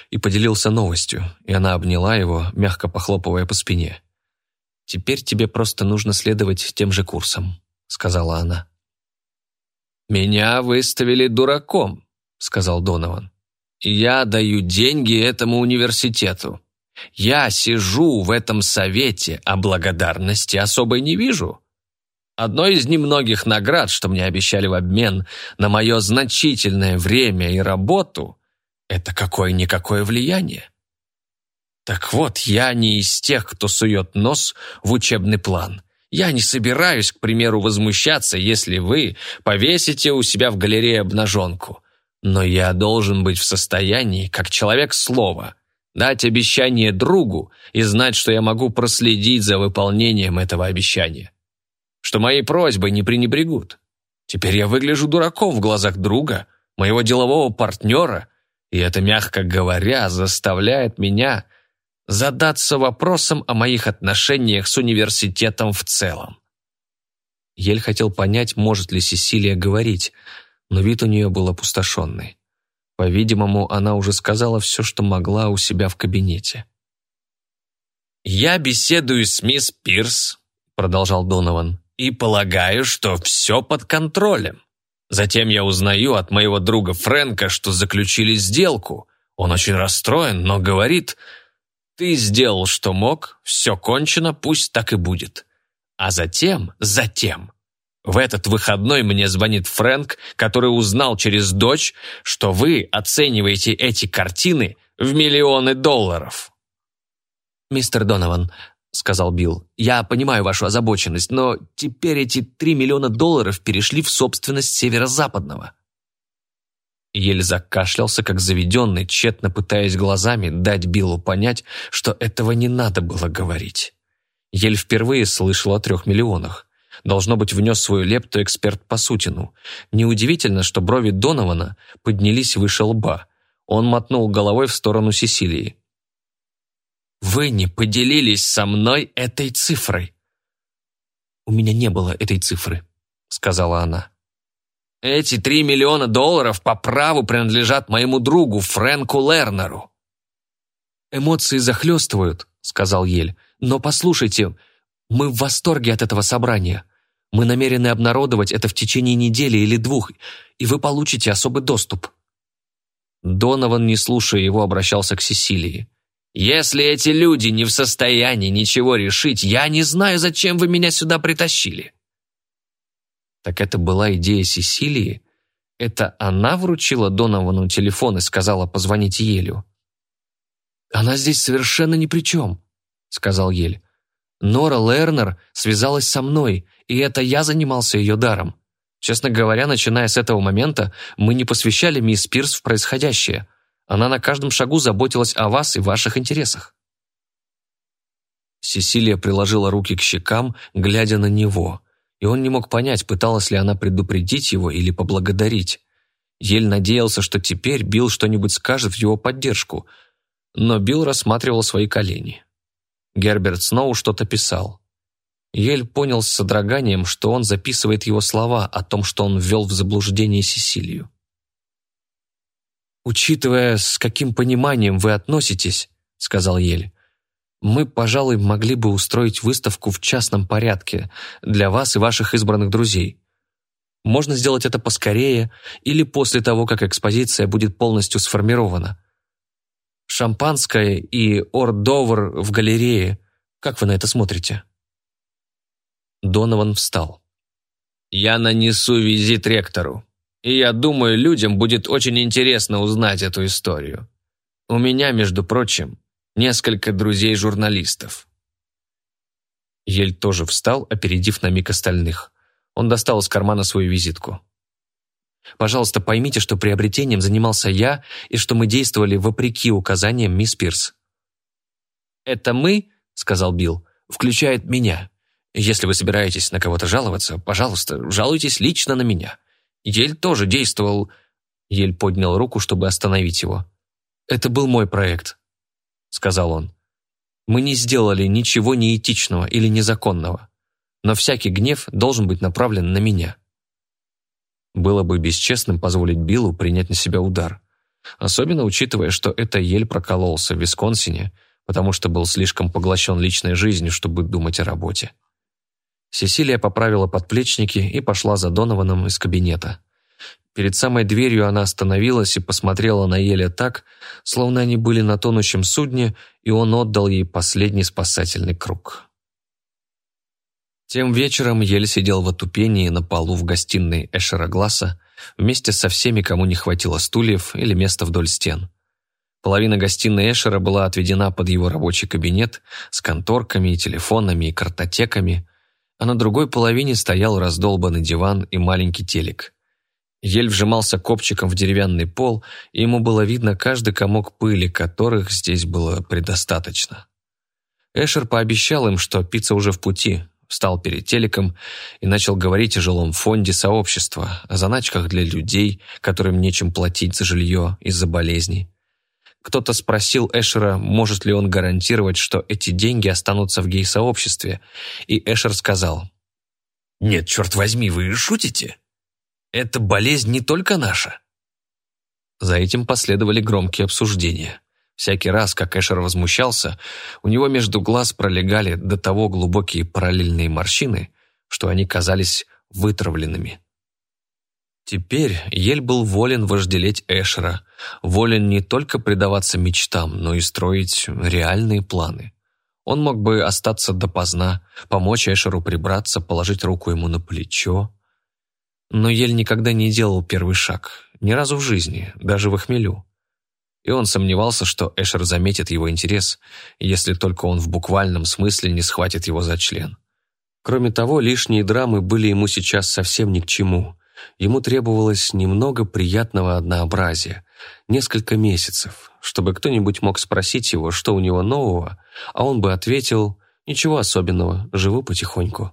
и поделился новостью, и она обняла его, мягко похлопывая по спине. «Теперь тебе просто нужно следовать тем же курсам», — сказала она. «Меня выставили дураком», — сказал Донован. «Я даю деньги этому университету. Я сижу в этом совете, а благодарности особой не вижу. Одной из немногих наград, что мне обещали в обмен на мое значительное время и работу, это какое-никакое влияние. Так вот, я не из тех, кто сует нос в учебный план. Я не собираюсь, к примеру, возмущаться, если вы повесите у себя в галерее обнаженку. Но я должен быть в состоянии, как человек слова, дать обещание другу и знать, что я могу проследить за выполнением этого обещания. Что мои просьбы не пренебрегут. Теперь я выгляжу дураком в глазах друга, моего делового партнера, и это, мягко говоря, заставляет меня задаться вопросом о моих отношениях с университетом в целом. Ель хотел понять, может ли Сесилия говорить, но вид у нее был опустошенный. По-видимому, она уже сказала все, что могла у себя в кабинете. «Я беседую с мисс Пирс», — продолжал Донован, «и полагаю, что все под контролем. Затем я узнаю от моего друга Фрэнка, что заключили сделку. Он очень расстроен, но говорит, «Ты сделал, что мог, все кончено, пусть так и будет». А затем, затем, В этот выходной мне звонит Фрэнк, который узнал через дочь, что вы оцениваете эти картины в миллионы долларов. «Мистер Донован», — сказал Билл, — «я понимаю вашу озабоченность, но теперь эти три миллиона долларов перешли в собственность северо-западного». Еле закашлялся, как заведенный, тщетно пытаясь глазами дать Биллу понять, что этого не надо было говорить. Ель впервые слышал о трех миллионах. Должно быть, внес свою лепту эксперт по сутину. Неудивительно, что брови Донована поднялись выше лба. Он мотнул головой в сторону Сесилии. «Вы не поделились со мной этой цифрой». «У меня не было этой цифры», — сказала она. Эти три миллиона долларов по праву принадлежат моему другу Фрэнку Лернеру». «Эмоции захлестывают», — сказал Ель. «Но послушайте, мы в восторге от этого собрания. Мы намерены обнародовать это в течение недели или двух, и вы получите особый доступ». Донован, не слушая его, обращался к Сесилии. «Если эти люди не в состоянии ничего решить, я не знаю, зачем вы меня сюда притащили. Так это была идея Сесилии? Это она вручила Доновану телефон и сказала позвонить Елю? «Она здесь совершенно ни при чем», — сказал Ель. «Нора Лернер связалась со мной, и это я занимался ее даром. Честно говоря, начиная с этого момента, мы не посвящали мисс Пирс в происходящее. Она на каждом шагу заботилась о вас и ваших интересах». Сесилия приложила руки к щекам, глядя на него и он не мог понять, пыталась ли она предупредить его или поблагодарить. Ель надеялся, что теперь Билл что-нибудь скажет в его поддержку, но Билл рассматривал свои колени. Герберт Сноу что-то писал. Ель понял с содроганием, что он записывает его слова о том, что он ввел в заблуждение Сесилию. «Учитывая, с каким пониманием вы относитесь», — сказал Ель, мы, пожалуй, могли бы устроить выставку в частном порядке для вас и ваших избранных друзей. Можно сделать это поскорее или после того, как экспозиция будет полностью сформирована. Шампанское и ордовр в галерее. Как вы на это смотрите?» Донован встал. «Я нанесу визит ректору, и я думаю, людям будет очень интересно узнать эту историю. У меня, между прочим, несколько друзей-журналистов. Ель тоже встал, опередив на миг остальных. Он достал из кармана свою визитку. «Пожалуйста, поймите, что приобретением занимался я и что мы действовали вопреки указаниям мисс Пирс». «Это мы», — сказал Билл, — «включает меня. Если вы собираетесь на кого-то жаловаться, пожалуйста, жалуйтесь лично на меня. Ель тоже действовал...» Ель поднял руку, чтобы остановить его. «Это был мой проект сказал он. «Мы не сделали ничего неэтичного или незаконного, но всякий гнев должен быть направлен на меня». Было бы бесчестным позволить Биллу принять на себя удар, особенно учитывая, что это ель прокололся в Висконсине, потому что был слишком поглощен личной жизнью, чтобы думать о работе. Сесилия поправила подплечники и пошла за Донованом из кабинета. Перед самой дверью она остановилась и посмотрела на Еля так, словно они были на тонущем судне, и он отдал ей последний спасательный круг. Тем вечером Ель сидел в отупении на полу в гостиной Эшера Гласса вместе со всеми, кому не хватило стульев или места вдоль стен. Половина гостиной Эшера была отведена под его рабочий кабинет с конторками, телефонами и картотеками, а на другой половине стоял раздолбанный диван и маленький телек – Ель вжимался копчиком в деревянный пол, и ему было видно каждый комок пыли, которых здесь было предостаточно. Эшер пообещал им, что пицца уже в пути, встал перед телеком и начал говорить о жилом фонде сообщества, о заначках для людей, которым нечем платить за жилье из-за болезней. Кто-то спросил Эшера, может ли он гарантировать, что эти деньги останутся в гей-сообществе, и Эшер сказал, «Нет, черт возьми, вы шутите?» Эта болезнь не только наша». За этим последовали громкие обсуждения. Всякий раз, как Эшер возмущался, у него между глаз пролегали до того глубокие параллельные морщины, что они казались вытравленными. Теперь Ель был волен вожделеть Эшера, волен не только предаваться мечтам, но и строить реальные планы. Он мог бы остаться допоздна, помочь Эшеру прибраться, положить руку ему на плечо, Но Ель никогда не делал первый шаг, ни разу в жизни, даже в хмелю. И он сомневался, что Эшер заметит его интерес, если только он в буквальном смысле не схватит его за член. Кроме того, лишние драмы были ему сейчас совсем ни к чему. Ему требовалось немного приятного однообразия, несколько месяцев, чтобы кто-нибудь мог спросить его, что у него нового, а он бы ответил «Ничего особенного, живу потихоньку».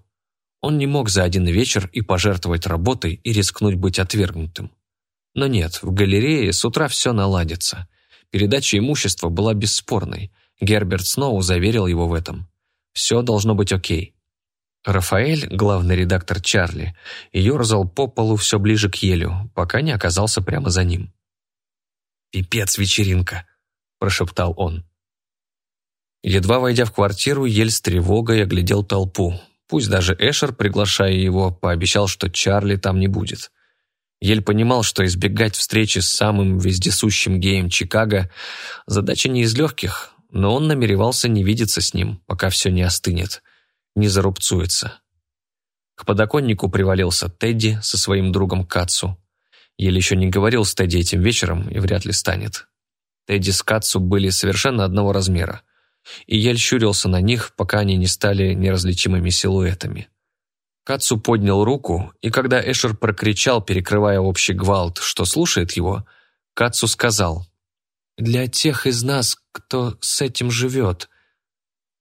Он не мог за один вечер и пожертвовать работой и рискнуть быть отвергнутым. Но нет, в галерее с утра все наладится. Передача имущества была бесспорной. Герберт Сноу заверил его в этом. Все должно быть окей. Рафаэль, главный редактор Чарли, ерзал по полу все ближе к елю, пока не оказался прямо за ним. «Пипец вечеринка», – прошептал он. Едва войдя в квартиру, Ель с тревогой оглядел толпу. Пусть даже Эшер, приглашая его, пообещал, что Чарли там не будет. Ель понимал, что избегать встречи с самым вездесущим геем Чикаго – задача не из легких, но он намеревался не видеться с ним, пока все не остынет, не зарубцуется. К подоконнику привалился Тедди со своим другом Кацу. Ель еще не говорил с Тедди этим вечером и вряд ли станет. Тедди с Кацу были совершенно одного размера – и Ель щурился на них, пока они не стали неразличимыми силуэтами. Кацу поднял руку, и когда Эшер прокричал, перекрывая общий гвалт, что слушает его, Кацу сказал «Для тех из нас, кто с этим живет».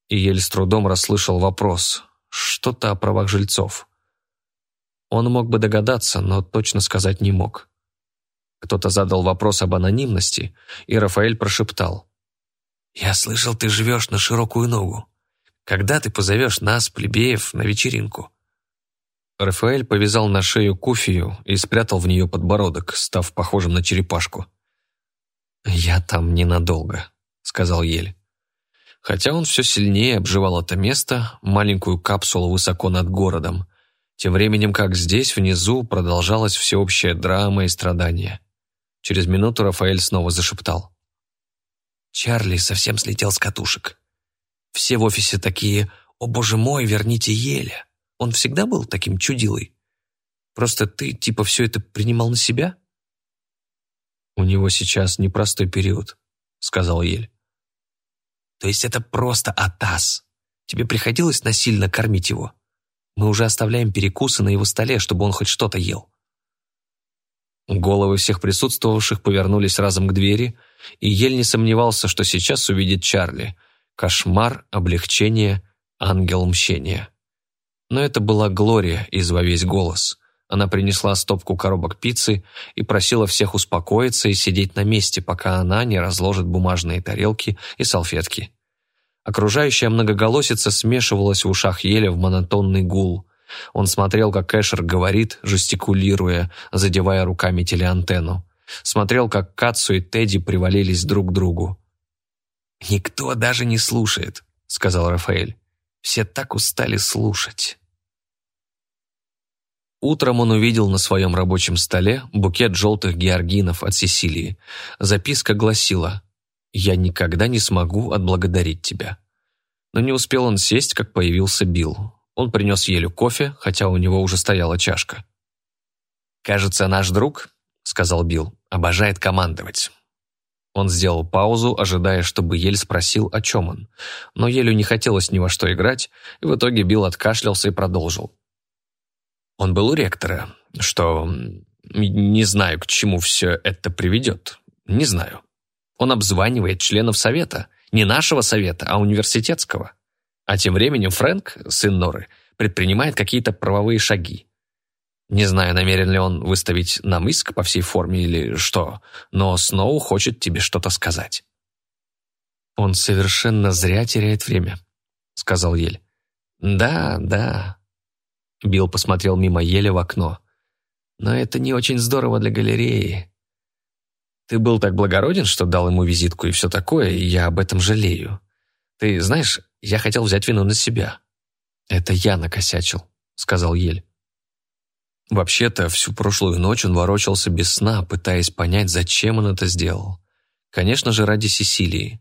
И Ель с трудом расслышал вопрос, что-то о правах жильцов. Он мог бы догадаться, но точно сказать не мог. Кто-то задал вопрос об анонимности, и Рафаэль прошептал «Я слышал, ты живешь на широкую ногу. Когда ты позовешь нас, плебеев, на вечеринку?» Рафаэль повязал на шею куфию и спрятал в нее подбородок, став похожим на черепашку. «Я там ненадолго», — сказал Ель. Хотя он все сильнее обживал это место, маленькую капсулу высоко над городом, тем временем как здесь, внизу, продолжалась всеобщая драма и страдания. Через минуту Рафаэль снова зашептал. Чарли совсем слетел с катушек. Все в офисе такие «О, боже мой, верните Еля». Он всегда был таким чудилой. Просто ты типа все это принимал на себя? У него сейчас непростой период, сказал Ель. То есть это просто атас. Тебе приходилось насильно кормить его? Мы уже оставляем перекусы на его столе, чтобы он хоть что-то ел. Головы всех присутствовавших повернулись разом к двери, и Ель не сомневался, что сейчас увидит Чарли. Кошмар, облегчение, ангел мщения. Но это была Глория из «Во весь голос». Она принесла стопку коробок пиццы и просила всех успокоиться и сидеть на месте, пока она не разложит бумажные тарелки и салфетки. Окружающая многоголосица смешивалась в ушах Еля в монотонный гул – он смотрел, как Эшер говорит, жестикулируя, задевая руками телеантенну. Смотрел, как Кацу и Тедди привалились друг к другу. «Никто даже не слушает», — сказал Рафаэль. «Все так устали слушать». Утром он увидел на своем рабочем столе букет желтых георгинов от Сесилии. Записка гласила «Я никогда не смогу отблагодарить тебя». Но не успел он сесть, как появился Билл. Он принес Елю кофе, хотя у него уже стояла чашка. «Кажется, наш друг», — сказал Билл, — «обожает командовать». Он сделал паузу, ожидая, чтобы Ель спросил, о чем он. Но Елю не хотелось ни во что играть, и в итоге Билл откашлялся и продолжил. Он был у ректора, что... Не знаю, к чему все это приведет. Не знаю. Он обзванивает членов совета. Не нашего совета, а университетского. А тем временем Фрэнк, сын Норы, предпринимает какие-то правовые шаги. Не знаю, намерен ли он выставить нам иск по всей форме или что, но Сноу хочет тебе что-то сказать. «Он совершенно зря теряет время», — сказал Ель. «Да, да». Билл посмотрел мимо Еля в окно. «Но это не очень здорово для галереи. Ты был так благороден, что дал ему визитку и все такое, и я об этом жалею. Ты знаешь, я хотел взять вину на себя. Это я накосячил, сказал Ель. Вообще-то, всю прошлую ночь он ворочался без сна, пытаясь понять, зачем он это сделал. Конечно же, ради Сесилии.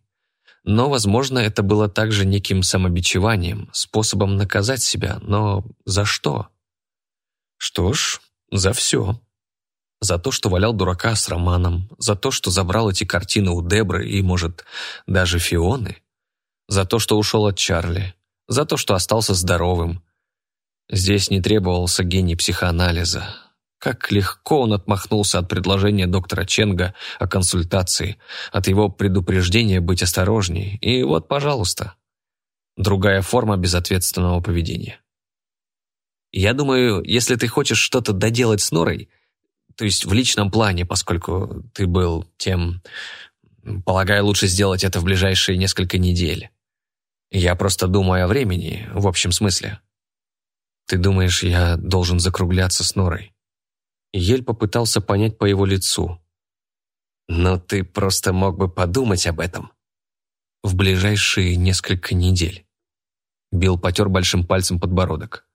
Но, возможно, это было также неким самобичеванием, способом наказать себя, но за что? Что ж, За все. За то, что валял дурака с Романом, за то, что забрал эти картины у Дебры и, может, даже Фионы, за то, что ушел от Чарли, за то, что остался здоровым. Здесь не требовался гений психоанализа. Как легко он отмахнулся от предложения доктора Ченга о консультации, от его предупреждения быть осторожней, и вот, пожалуйста, другая форма безответственного поведения. Я думаю, если ты хочешь что-то доделать с Норой, то есть в личном плане, поскольку ты был тем... Полагаю, лучше сделать это в ближайшие несколько недель. Я просто думаю о времени, в общем смысле. Ты думаешь, я должен закругляться с Норой? Ель попытался понять по его лицу. Но ты просто мог бы подумать об этом. В ближайшие несколько недель. Билл потер большим пальцем подбородок.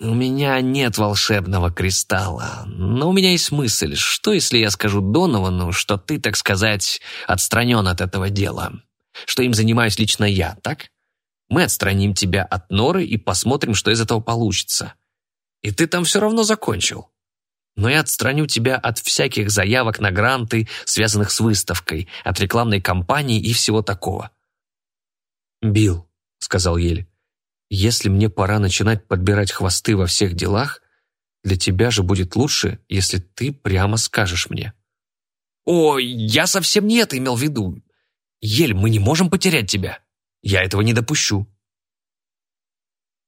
«У меня нет волшебного кристалла, но у меня есть мысль, что если я скажу Доновану, что ты, так сказать, отстранен от этого дела, что им занимаюсь лично я, так? Мы отстраним тебя от норы и посмотрим, что из этого получится. И ты там все равно закончил. Но я отстраню тебя от всяких заявок на гранты, связанных с выставкой, от рекламной кампании и всего такого». «Билл», — сказал Ель, если мне пора начинать подбирать хвосты во всех делах, для тебя же будет лучше, если ты прямо скажешь мне. «Ой, я совсем не это имел в виду. Ель, мы не можем потерять тебя. Я этого не допущу».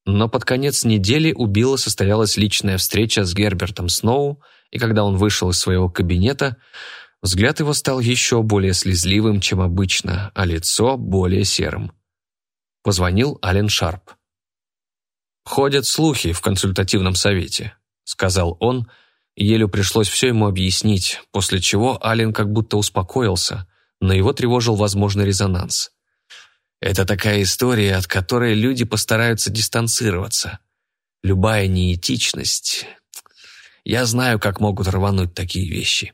Но под конец недели у Билла состоялась личная встреча с Гербертом Сноу, и когда он вышел из своего кабинета, взгляд его стал еще более слезливым, чем обычно, а лицо более серым. Позвонил Ален Шарп. «Ходят слухи в консультативном совете», — сказал он, и Елю пришлось все ему объяснить, после чего Ален как будто успокоился, но его тревожил возможный резонанс. «Это такая история, от которой люди постараются дистанцироваться. Любая неэтичность... Я знаю, как могут рвануть такие вещи».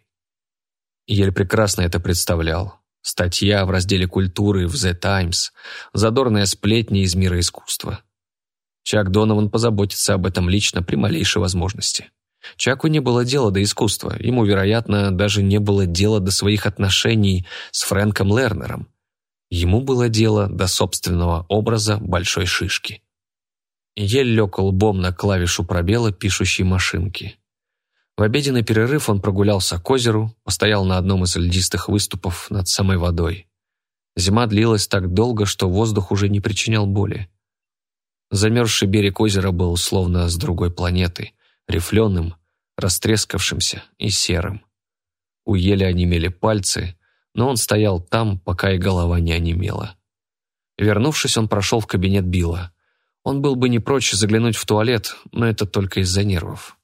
Ель прекрасно это представлял. Статья в разделе культуры в The Times, задорная сплетня из мира искусства. Чак Донован позаботится об этом лично при малейшей возможности. Чаку не было дела до искусства, ему, вероятно, даже не было дела до своих отношений с Фрэнком Лернером. Ему было дело до собственного образа большой шишки. Ель лег лбом на клавишу пробела пишущей машинки. В обеденный перерыв он прогулялся к озеру, постоял на одном из льдистых выступов над самой водой. Зима длилась так долго, что воздух уже не причинял боли. Замерзший берег озера был словно с другой планеты, рифленым, растрескавшимся и серым. У ели онемели пальцы, но он стоял там, пока и голова не онемела. Вернувшись, он прошел в кабинет Билла. Он был бы не прочь заглянуть в туалет, но это только из-за нервов.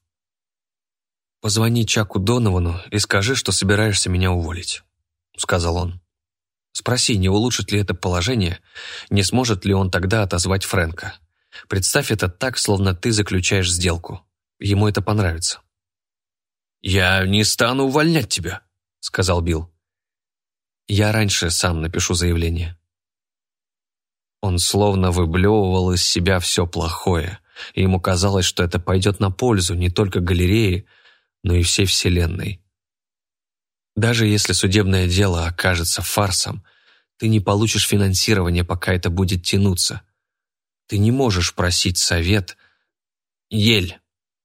«Позвони Чаку Доновану и скажи, что собираешься меня уволить», — сказал он. «Спроси, не улучшит ли это положение, не сможет ли он тогда отозвать Фрэнка. Представь это так, словно ты заключаешь сделку. Ему это понравится. «Я не стану увольнять тебя», — сказал Билл. «Я раньше сам напишу заявление». Он словно выблевывал из себя все плохое, и ему казалось, что это пойдет на пользу не только галереи, но и всей Вселенной. Даже если судебное дело окажется фарсом, ты не получишь финансирование, пока это будет тянуться. Ты не можешь просить совет. Ель,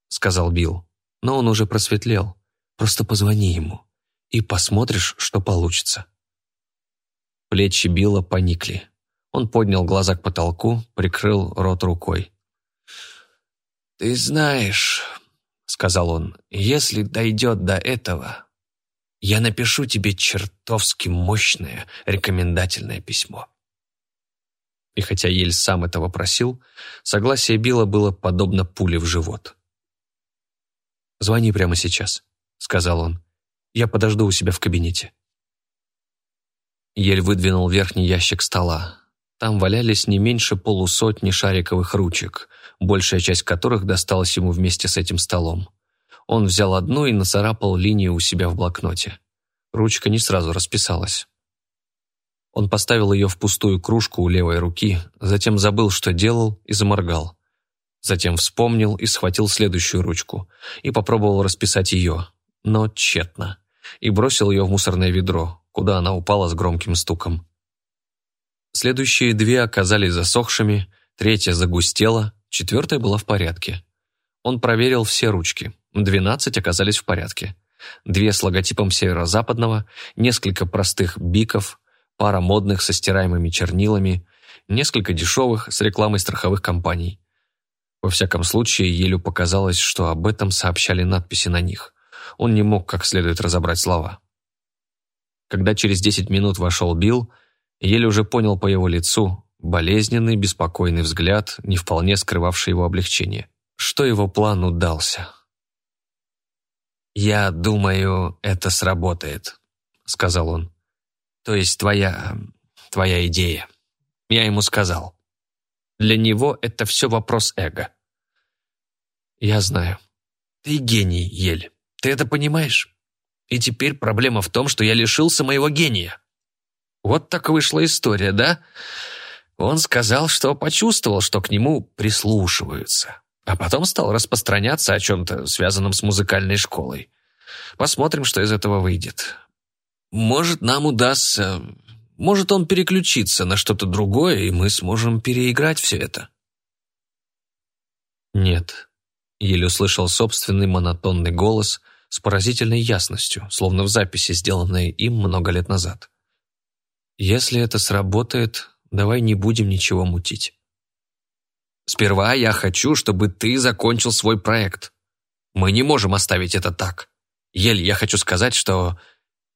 сказал Билл, но он уже просветлел. Просто позвони ему и посмотришь, что получится. Плечи Билла поникли. Он поднял глаза к потолку, прикрыл рот рукой. «Ты знаешь», — сказал он, — «если дойдет до этого, я напишу тебе чертовски мощное рекомендательное письмо». И хотя Ель сам этого просил, согласие Билла было подобно пуле в живот. «Звони прямо сейчас», — сказал он. «Я подожду у себя в кабинете». Ель выдвинул верхний ящик стола. Там валялись не меньше полусотни шариковых ручек, большая часть которых досталась ему вместе с этим столом. Он взял одну и нацарапал линию у себя в блокноте. Ручка не сразу расписалась. Он поставил ее в пустую кружку у левой руки, затем забыл, что делал, и заморгал. Затем вспомнил и схватил следующую ручку и попробовал расписать ее, но тщетно, и бросил ее в мусорное ведро, куда она упала с громким стуком. Следующие две оказались засохшими, третья загустела, четвертая была в порядке. Он проверил все ручки, двенадцать оказались в порядке. Две с логотипом северо-западного, несколько простых биков, пара модных со стираемыми чернилами, несколько дешевых с рекламой страховых компаний. Во всяком случае, Елю показалось, что об этом сообщали надписи на них. Он не мог как следует разобрать слова. Когда через десять минут вошел Билл, Еле уже понял по его лицу, болезненный, беспокойный взгляд, не вполне скрывавший его облегчение, что его план удался. «Я думаю, это сработает», — сказал он. «То есть твоя... твоя идея. Я ему сказал. Для него это все вопрос эго». «Я знаю». «Ты гений, Ель. Ты это понимаешь? И теперь проблема в том, что я лишился моего гения». Вот так вышла история, да? Он сказал, что почувствовал, что к нему прислушиваются, а потом стал распространяться о чем-то, связанном с музыкальной школой. Посмотрим, что из этого выйдет. Может, нам удастся... Может, он переключится на что-то другое, и мы сможем переиграть все это. Нет. Еле услышал собственный монотонный голос с поразительной ясностью, словно в записи, сделанной им много лет назад. Если это сработает, давай не будем ничего мутить. Сперва я хочу, чтобы ты закончил свой проект. Мы не можем оставить это так. Ель, я хочу сказать, что...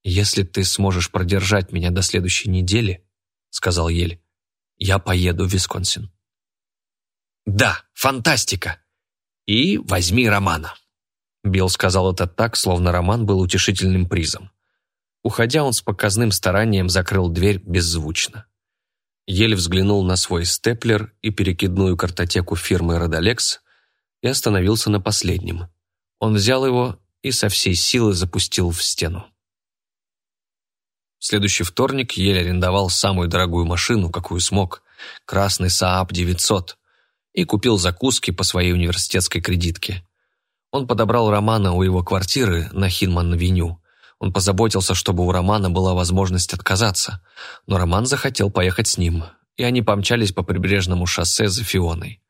Если ты сможешь продержать меня до следующей недели, сказал Ель, я поеду в Висконсин. Да, фантастика. И возьми Романа. Билл сказал это так, словно Роман был утешительным призом. Уходя, он с показным старанием закрыл дверь беззвучно. Еле взглянул на свой степлер и перекидную картотеку фирмы «Родолекс» и остановился на последнем. Он взял его и со всей силы запустил в стену. В следующий вторник Еле арендовал самую дорогую машину, какую смог, красный Saab 900, и купил закуски по своей университетской кредитке. Он подобрал Романа у его квартиры на Хинман-авеню, он позаботился, чтобы у Романа была возможность отказаться, но Роман захотел поехать с ним, и они помчались по прибрежному шоссе за Фионой.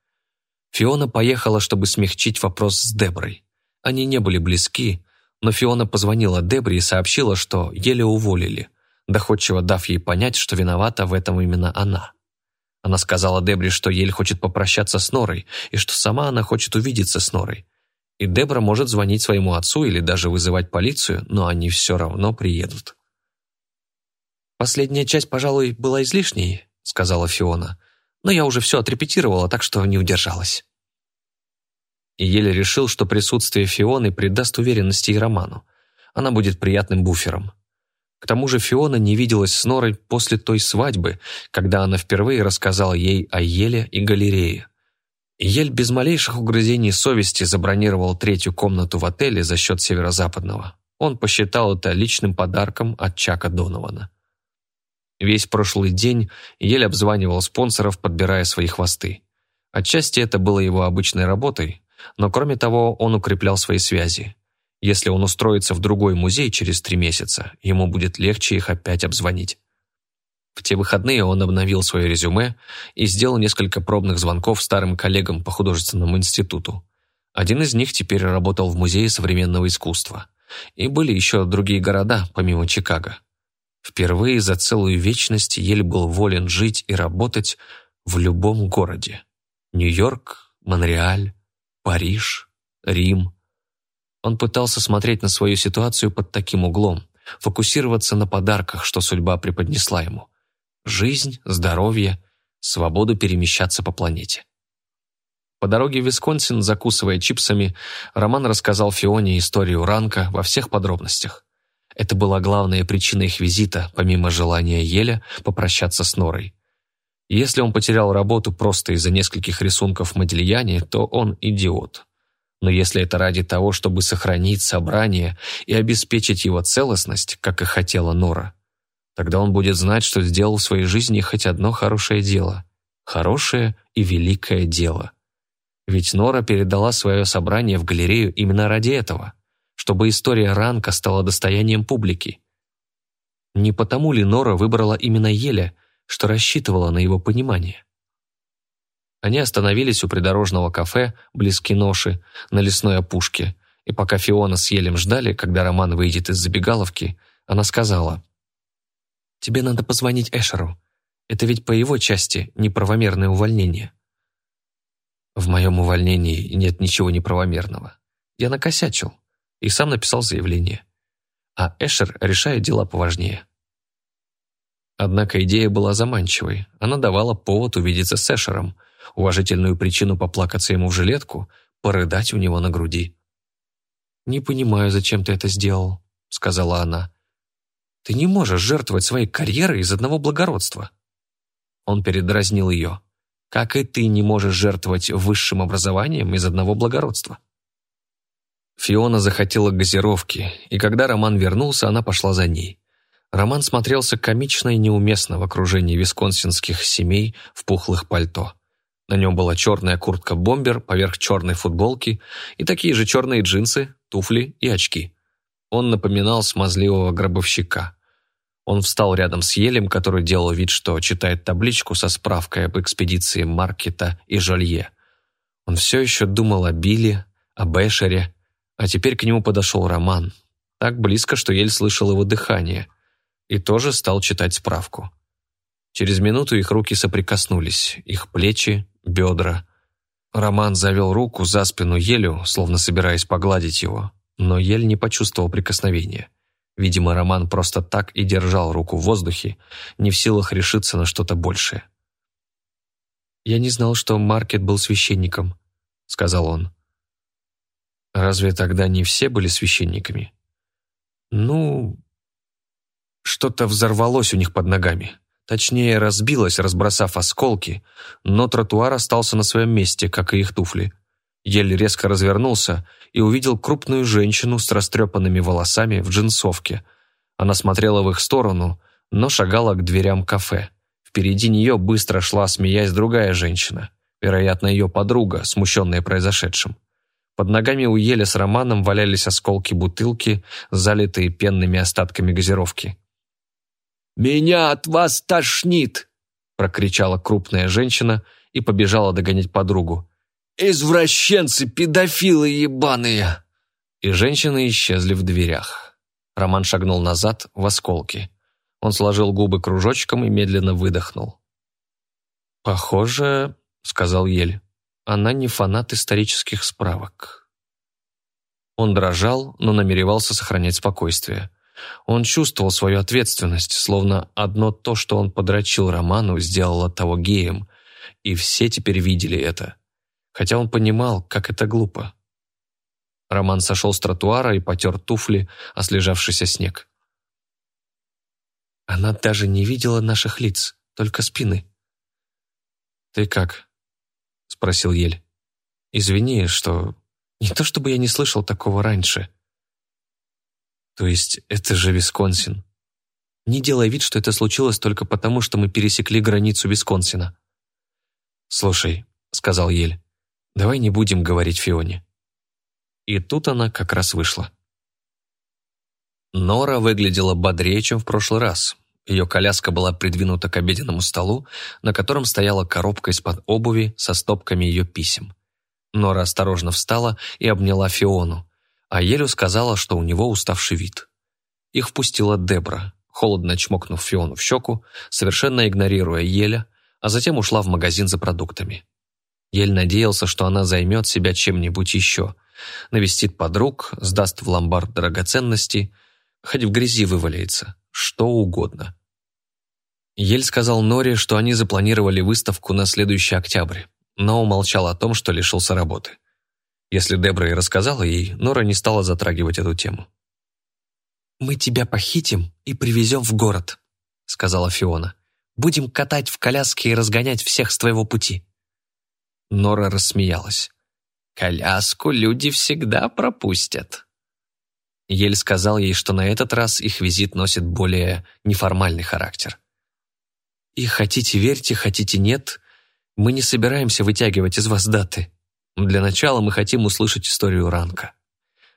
Фиона поехала, чтобы смягчить вопрос с Деброй. Они не были близки, но Фиона позвонила Дебре и сообщила, что еле уволили, доходчиво дав ей понять, что виновата в этом именно она. Она сказала Дебре, что Ель хочет попрощаться с Норой, и что сама она хочет увидеться с Норой, и Дебра может звонить своему отцу или даже вызывать полицию, но они все равно приедут. «Последняя часть, пожалуй, была излишней», — сказала Фиона. «Но я уже все отрепетировала, так что не удержалась». И еле решил, что присутствие Фионы придаст уверенности и Роману. Она будет приятным буфером. К тому же Фиона не виделась с Норой после той свадьбы, когда она впервые рассказала ей о Еле и галерее. Ель без малейших угрызений совести забронировал третью комнату в отеле за счет северо-западного. Он посчитал это личным подарком от Чака Донована. Весь прошлый день Ель обзванивал спонсоров, подбирая свои хвосты. Отчасти это было его обычной работой, но кроме того он укреплял свои связи. Если он устроится в другой музей через три месяца, ему будет легче их опять обзвонить. В те выходные он обновил свое резюме и сделал несколько пробных звонков старым коллегам по художественному институту. Один из них теперь работал в Музее современного искусства. И были еще другие города, помимо Чикаго. Впервые за целую вечность Ель был волен жить и работать в любом городе. Нью-Йорк, Монреаль, Париж, Рим. Он пытался смотреть на свою ситуацию под таким углом, фокусироваться на подарках, что судьба преподнесла ему – жизнь, здоровье, свободу перемещаться по планете. По дороге в Висконсин, закусывая чипсами, Роман рассказал Фионе историю Ранка во всех подробностях. Это была главная причина их визита, помимо желания Еля попрощаться с Норой. Если он потерял работу просто из-за нескольких рисунков в Модильяне, то он идиот. Но если это ради того, чтобы сохранить собрание и обеспечить его целостность, как и хотела Нора, Тогда он будет знать, что сделал в своей жизни хоть одно хорошее дело. Хорошее и великое дело. Ведь Нора передала свое собрание в галерею именно ради этого, чтобы история Ранка стала достоянием публики. Не потому ли Нора выбрала именно Еля, что рассчитывала на его понимание? Они остановились у придорожного кафе, близ Киноши, на лесной опушке, и пока Фиона с Елем ждали, когда Роман выйдет из забегаловки, она сказала, «Тебе надо позвонить Эшеру. Это ведь по его части неправомерное увольнение». В моем увольнении нет ничего неправомерного. Я накосячил и сам написал заявление. А Эшер решает дела поважнее. Однако идея была заманчивой. Она давала повод увидеться с Эшером, уважительную причину поплакаться ему в жилетку, порыдать у него на груди. «Не понимаю, зачем ты это сделал», — сказала она. «Ты не можешь жертвовать своей карьерой из одного благородства». Он передразнил ее как и ты не можешь жертвовать высшим образованием из одного благородства. Фиона захотела газировки, и когда Роман вернулся, она пошла за ней. Роман смотрелся комично и неуместно в окружении висконсинских семей в пухлых пальто. На нем была черная куртка-бомбер поверх черной футболки и такие же черные джинсы, туфли и очки. Он напоминал смазливого гробовщика. Он встал рядом с Елем, который делал вид, что читает табличку со справкой об экспедиции Маркета и Жолье. Он все еще думал о Билли, о Бэшере, а теперь к нему подошел Роман. Так близко, что Ель слышал его дыхание, и тоже стал читать справку. Через минуту их руки соприкоснулись, их плечи, бедра. Роман завел руку за спину Елю, словно собираясь погладить его, но Ель не почувствовал прикосновения. Видимо, Роман просто так и держал руку в воздухе, не в силах решиться на что-то большее. «Я не знал, что Маркет был священником», — сказал он. «Разве тогда не все были священниками?» «Ну...» Что-то взорвалось у них под ногами. Точнее, разбилось, разбросав осколки, но тротуар остался на своем месте, как и их туфли. Еле резко развернулся и увидел крупную женщину с растрепанными волосами в джинсовке. Она смотрела в их сторону, но шагала к дверям кафе. Впереди нее быстро шла, смеясь, другая женщина, вероятно, ее подруга, смущенная произошедшим. Под ногами у Еля с Романом валялись осколки бутылки, залитые пенными остатками газировки. «Меня от вас тошнит!» – прокричала крупная женщина и побежала догонять подругу. «Извращенцы, педофилы ебаные!» И женщины исчезли в дверях. Роман шагнул назад, в осколки. Он сложил губы кружочком и медленно выдохнул. «Похоже, — сказал Ель, — она не фанат исторических справок». Он дрожал, но намеревался сохранять спокойствие. Он чувствовал свою ответственность, словно одно то, что он подрочил Роману, сделало того геем, и все теперь видели это хотя он понимал, как это глупо. Роман сошел с тротуара и потер туфли, о слежавшийся снег. Она даже не видела наших лиц, только спины. «Ты как?» — спросил Ель. «Извини, что... Не то чтобы я не слышал такого раньше». «То есть это же Висконсин?» «Не делай вид, что это случилось только потому, что мы пересекли границу Висконсина». «Слушай», — сказал Ель, Давай не будем говорить Фионе». И тут она как раз вышла. Нора выглядела бодрее, чем в прошлый раз. Ее коляска была придвинута к обеденному столу, на котором стояла коробка из-под обуви со стопками ее писем. Нора осторожно встала и обняла Фиону, а Елю сказала, что у него уставший вид. Их впустила Дебра, холодно чмокнув Фиону в щеку, совершенно игнорируя Еля, а затем ушла в магазин за продуктами. Ель надеялся, что она займет себя чем-нибудь еще. Навестит подруг, сдаст в ломбард драгоценности, хоть в грязи вываляется, что угодно. Ель сказал Норе, что они запланировали выставку на следующий октябрь, но умолчал о том, что лишился работы. Если Дебра и рассказала ей, Нора не стала затрагивать эту тему. «Мы тебя похитим и привезем в город», — сказала Фиона. «Будем катать в коляске и разгонять всех с твоего пути». Нора рассмеялась. «Коляску люди всегда пропустят». Ель сказал ей, что на этот раз их визит носит более неформальный характер. «И хотите верьте, хотите нет, мы не собираемся вытягивать из вас даты. Для начала мы хотим услышать историю Ранка.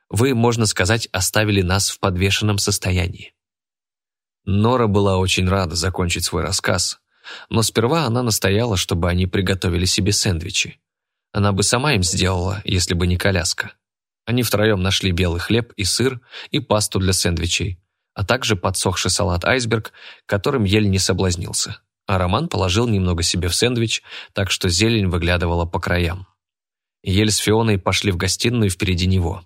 Вы, можно сказать, оставили нас в подвешенном состоянии». Нора была очень рада закончить свой рассказ, но сперва она настояла, чтобы они приготовили себе сэндвичи. Она бы сама им сделала, если бы не коляска. Они втроем нашли белый хлеб и сыр, и пасту для сэндвичей, а также подсохший салат «Айсберг», которым еле не соблазнился. А Роман положил немного себе в сэндвич, так что зелень выглядывала по краям. Ель с Фионой пошли в гостиную впереди него.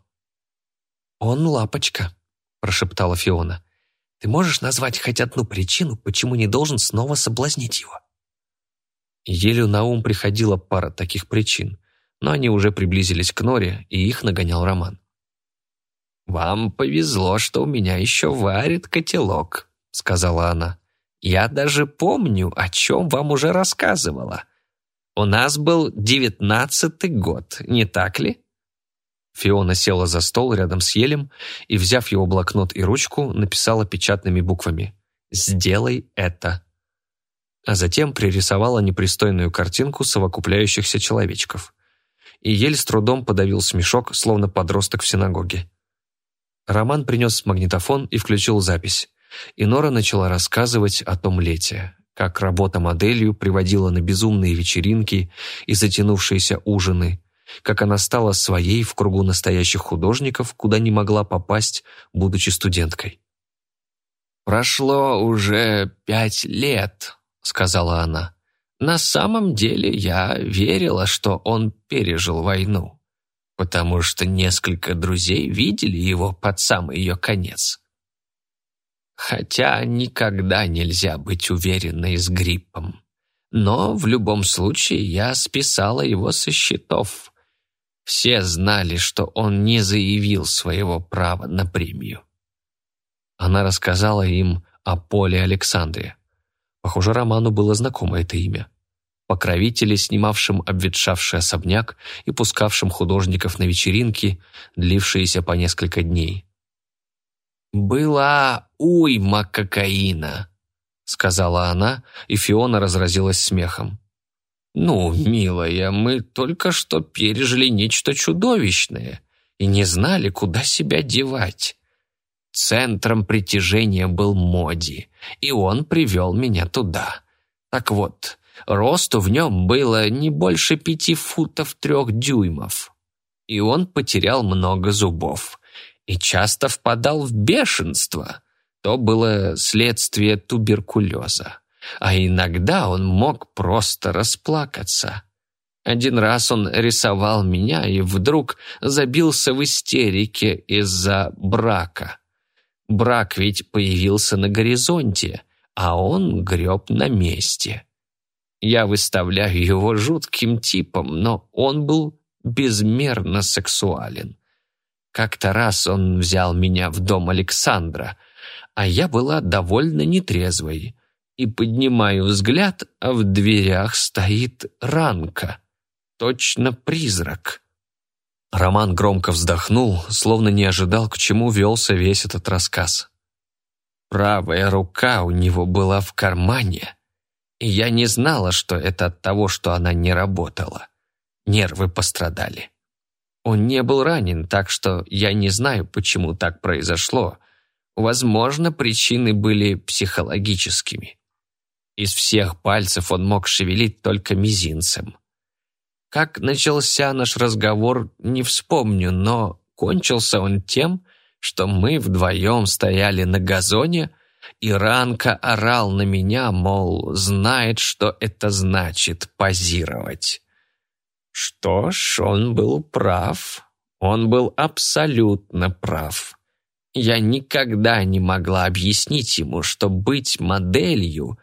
«Он лапочка», – прошептала Фиона. «Ты можешь назвать хоть одну причину, почему не должен снова соблазнить его?» Елю на ум приходила пара таких причин, но они уже приблизились к Норе, и их нагонял Роман. «Вам повезло, что у меня еще варит котелок», — сказала она. «Я даже помню, о чем вам уже рассказывала. У нас был девятнадцатый год, не так ли?» Фиона села за стол рядом с Елем и, взяв его блокнот и ручку, написала печатными буквами «Сделай это» а затем пририсовала непристойную картинку совокупляющихся человечков. И ель с трудом подавил смешок, словно подросток в синагоге. Роман принес магнитофон и включил запись, и Нора начала рассказывать о том лете, как работа моделью приводила на безумные вечеринки и затянувшиеся ужины, как она стала своей в кругу настоящих художников, куда не могла попасть, будучи студенткой. «Прошло уже пять лет», — сказала она. «На самом деле я верила, что он пережил войну, потому что несколько друзей видели его под самый ее конец. Хотя никогда нельзя быть уверенной с гриппом. Но в любом случае я списала его со счетов. Все знали, что он не заявил своего права на премию». Она рассказала им о Поле Александре. Похоже, Роману было знакомо это имя. Покровители, снимавшим обветшавший особняк и пускавшим художников на вечеринки, длившиеся по несколько дней. «Была уйма кокаина», — сказала она, и Фиона разразилась смехом. «Ну, милая, мы только что пережили нечто чудовищное и не знали, куда себя девать. Центром притяжения был Моди, и он привел меня туда. Так вот, росту в нем было не больше пяти футов трех дюймов. И он потерял много зубов и часто впадал в бешенство. То было следствие туберкулеза. А иногда он мог просто расплакаться. Один раз он рисовал меня и вдруг забился в истерике из-за брака. Брак ведь появился на горизонте, а он греб на месте. Я выставляю его жутким типом, но он был безмерно сексуален. Как-то раз он взял меня в дом Александра, а я была довольно нетрезвой. И поднимаю взгляд, а в дверях стоит Ранка. Точно призрак. Роман громко вздохнул, словно не ожидал, к чему велся весь этот рассказ. Правая рука у него была в кармане, и я не знала, что это от того, что она не работала. Нервы пострадали. Он не был ранен, так что я не знаю, почему так произошло. Возможно, причины были психологическими. Из всех пальцев он мог шевелить только мизинцем. Как начался наш разговор, не вспомню, но кончился он тем, что мы вдвоем стояли на газоне, и Ранка орал на меня, мол, знает, что это значит позировать. Что ж, он был прав. Он был абсолютно прав. Я никогда не могла объяснить ему, что быть моделью —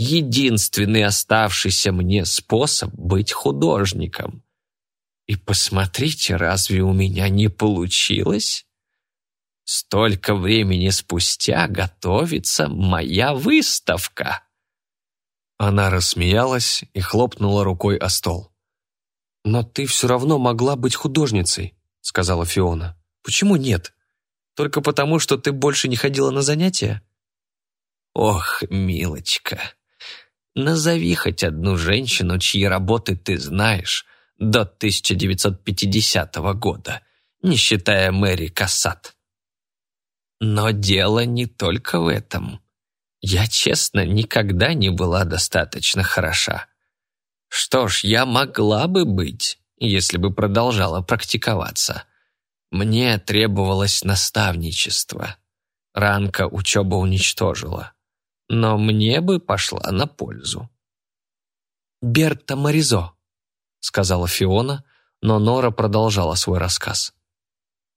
единственный оставшийся мне способ быть художником. И посмотрите, разве у меня не получилось? Столько времени спустя готовится моя выставка. Она рассмеялась и хлопнула рукой о стол. «Но ты все равно могла быть художницей», — сказала Фиона. «Почему нет? Только потому, что ты больше не ходила на занятия?» «Ох, милочка, Назови хоть одну женщину, чьи работы ты знаешь, до 1950 года, не считая Мэри Кассат. Но дело не только в этом. Я, честно, никогда не была достаточно хороша. Что ж, я могла бы быть, если бы продолжала практиковаться. Мне требовалось наставничество. Ранка учеба уничтожила. Но мне бы пошла на пользу. «Берта Моризо», — сказала Фиона, но Нора продолжала свой рассказ.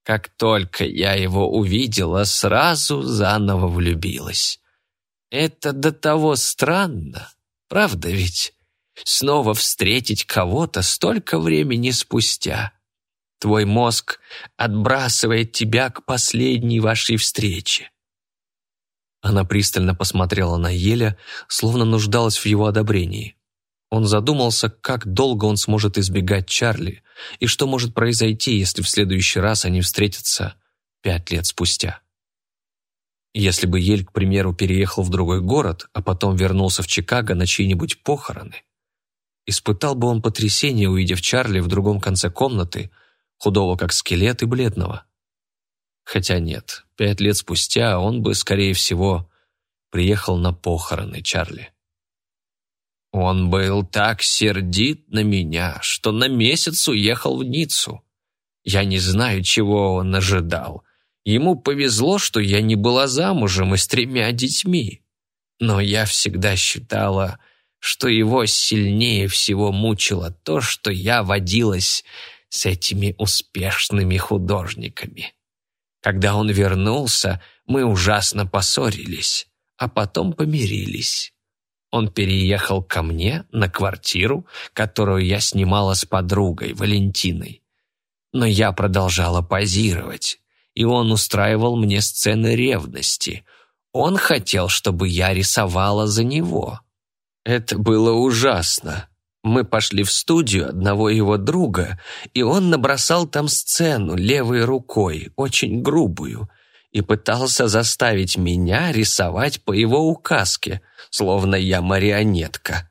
Как только я его увидела, сразу заново влюбилась. Это до того странно, правда ведь? Снова встретить кого-то столько времени спустя. Твой мозг отбрасывает тебя к последней вашей встрече. Она пристально посмотрела на Еля, словно нуждалась в его одобрении. Он задумался, как долго он сможет избегать Чарли, и что может произойти, если в следующий раз они встретятся пять лет спустя. Если бы Ель, к примеру, переехал в другой город, а потом вернулся в Чикаго на чьи-нибудь похороны, испытал бы он потрясение, увидев Чарли в другом конце комнаты, худого как скелет и бледного. Хотя нет, пять лет спустя он бы, скорее всего, приехал на похороны Чарли. Он был так сердит на меня, что на месяц уехал в Ниццу. Я не знаю, чего он ожидал. Ему повезло, что я не была замужем и с тремя детьми. Но я всегда считала, что его сильнее всего мучило то, что я водилась с этими успешными художниками. Когда он вернулся, мы ужасно поссорились, а потом помирились. Он переехал ко мне на квартиру, которую я снимала с подругой Валентиной. Но я продолжала позировать, и он устраивал мне сцены ревности. Он хотел, чтобы я рисовала за него. Это было ужасно. Мы пошли в студию одного его друга, и он набросал там сцену левой рукой, очень грубую, и пытался заставить меня рисовать по его указке – словно я марионетка.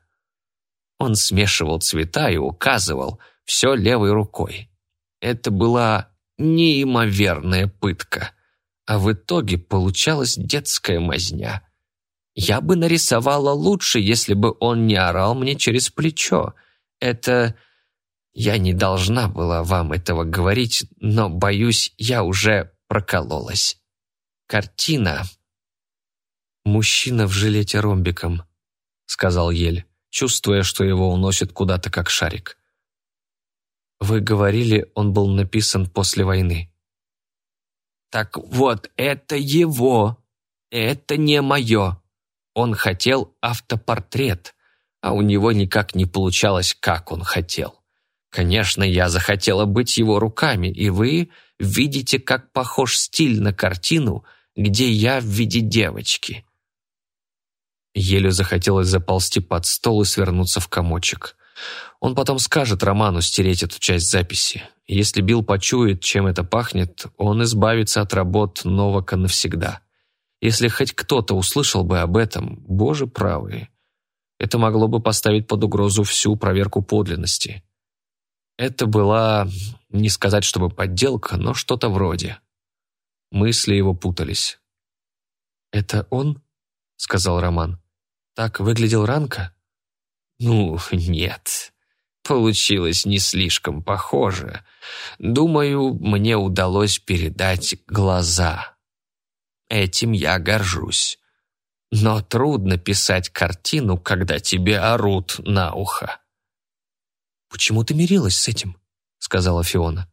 Он смешивал цвета и указывал все левой рукой. Это была неимоверная пытка, а в итоге получалась детская мазня. Я бы нарисовала лучше, если бы он не орал мне через плечо. Это... Я не должна была вам этого говорить, но, боюсь, я уже прокололась. Картина «Мужчина в жилете ромбиком», — сказал Ель, чувствуя, что его уносит куда-то как шарик. «Вы говорили, он был написан после войны». «Так вот, это его. Это не мое. Он хотел автопортрет, а у него никак не получалось, как он хотел. Конечно, я захотела быть его руками, и вы видите, как похож стиль на картину, где я в виде девочки. Еле захотелось заползти под стол и свернуться в комочек. Он потом скажет Роману стереть эту часть записи. Если Билл почует, чем это пахнет, он избавится от работ Новака навсегда. Если хоть кто-то услышал бы об этом, боже правый, это могло бы поставить под угрозу всю проверку подлинности. Это была, не сказать чтобы подделка, но что-то вроде. Мысли его путались. «Это он?» — сказал Роман. Так выглядел Ранка? Ну, нет. Получилось не слишком похоже. Думаю, мне удалось передать глаза. Этим я горжусь. Но трудно писать картину, когда тебе орут на ухо. «Почему ты мирилась с этим?» — сказала Фиона.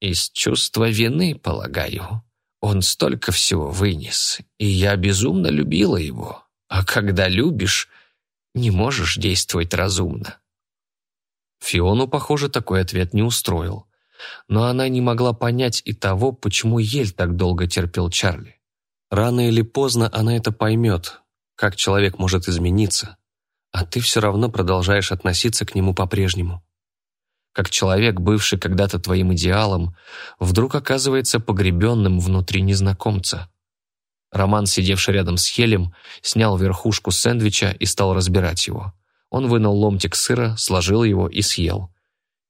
«Из чувства вины, полагаю. Он столько всего вынес, и я безумно любила его. А когда любишь, не можешь действовать разумно. Фиону, похоже, такой ответ не устроил. Но она не могла понять и того, почему Ель так долго терпел Чарли. Рано или поздно она это поймет, как человек может измениться, а ты все равно продолжаешь относиться к нему по-прежнему. Как человек, бывший когда-то твоим идеалом, вдруг оказывается погребенным внутри незнакомца. Роман, сидевший рядом с Хелем, снял верхушку сэндвича и стал разбирать его. Он вынул ломтик сыра, сложил его и съел.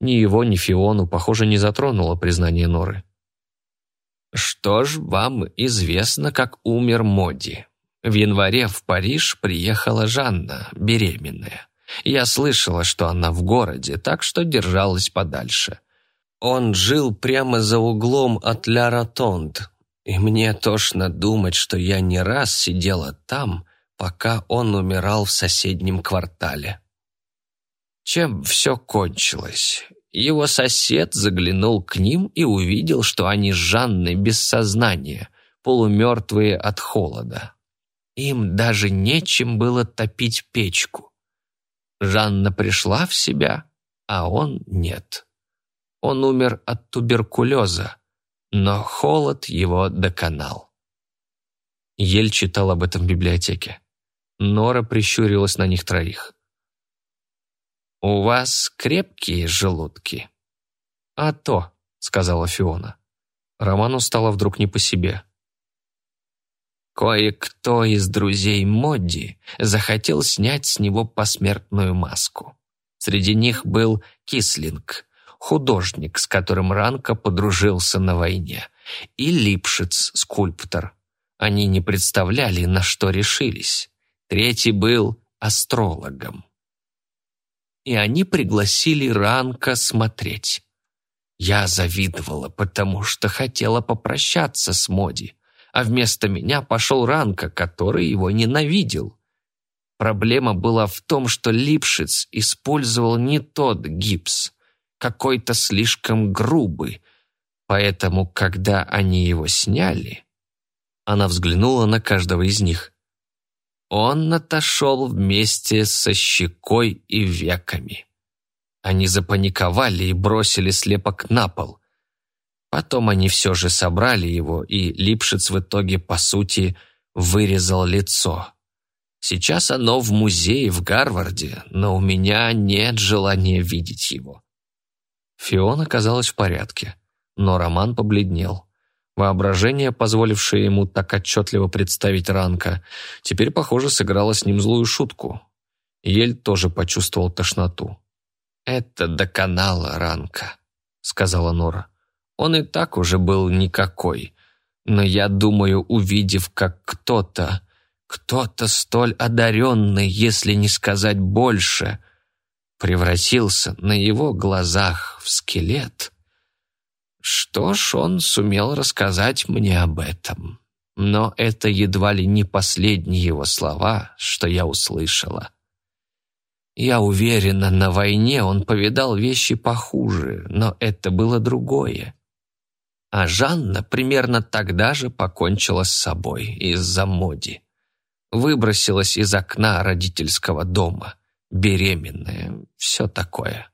Ни его, ни Фиону, похоже, не затронуло признание Норы. «Что ж, вам известно, как умер Моди. В январе в Париж приехала Жанна, беременная. Я слышала, что она в городе, так что держалась подальше. Он жил прямо за углом от Ля Ротонд, и мне тошно думать, что я не раз сидела там, пока он умирал в соседнем квартале. Чем все кончилось? Его сосед заглянул к ним и увидел, что они с Жанной без сознания, полумертвые от холода. Им даже нечем было топить печку. Жанна пришла в себя, а он нет. Он умер от туберкулеза, но холод его доконал. Ель читал об этом в библиотеке. Нора прищурилась на них троих. «У вас крепкие желудки?» «А то», — сказала Фиона. Роману стало вдруг не по себе. Кое-кто из друзей Модди захотел снять с него посмертную маску. Среди них был Кислинг, художник, с которым Ранка подружился на войне, и Липшиц, скульптор. Они не представляли, на что решились. Третий был астрологом. И они пригласили Ранка смотреть. Я завидовала, потому что хотела попрощаться с Моди, а вместо меня пошел Ранка, который его ненавидел. Проблема была в том, что Липшиц использовал не тот гипс какой-то слишком грубый, поэтому, когда они его сняли, она взглянула на каждого из них. Он отошел вместе со щекой и веками. Они запаниковали и бросили слепок на пол. Потом они все же собрали его, и Липшиц в итоге, по сути, вырезал лицо. Сейчас оно в музее в Гарварде, но у меня нет желания видеть его. Фиона казалась в порядке, но Роман побледнел. Воображение, позволившее ему так отчетливо представить Ранка, теперь, похоже, сыграло с ним злую шутку. Ель тоже почувствовал тошноту. «Это доконало Ранка», — сказала Нора. «Он и так уже был никакой. Но я думаю, увидев, как кто-то, кто-то столь одаренный, если не сказать больше, превратился на его глазах в скелет. Что ж, он сумел рассказать мне об этом. Но это едва ли не последние его слова, что я услышала. Я уверена, на войне он повидал вещи похуже, но это было другое. А Жанна примерно тогда же покончила с собой из-за моди. Выбросилась из окна родительского дома беременная, все такое.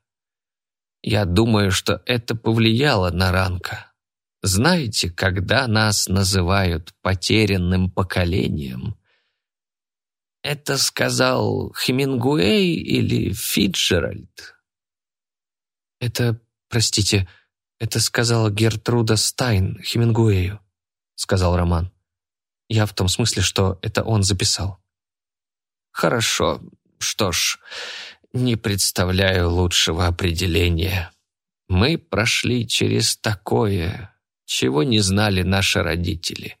Я думаю, что это повлияло на Ранка. Знаете, когда нас называют потерянным поколением, это сказал Хемингуэй или Фитджеральд? Это, простите, это сказала Гертруда Стайн Хемингуэю, сказал Роман. Я в том смысле, что это он записал. Хорошо, что ж, не представляю лучшего определения. Мы прошли через такое, чего не знали наши родители.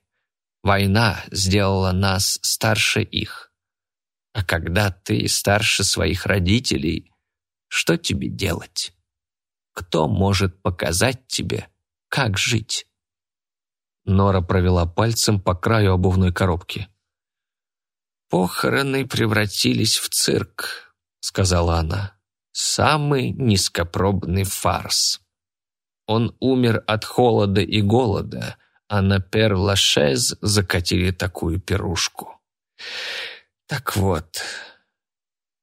Война сделала нас старше их. А когда ты старше своих родителей, что тебе делать? Кто может показать тебе, как жить? Нора провела пальцем по краю обувной коробки. «Похороны превратились в цирк», — сказала она. «Самый низкопробный фарс. Он умер от холода и голода, а на Пер-Лашез закатили такую пирушку. Так вот,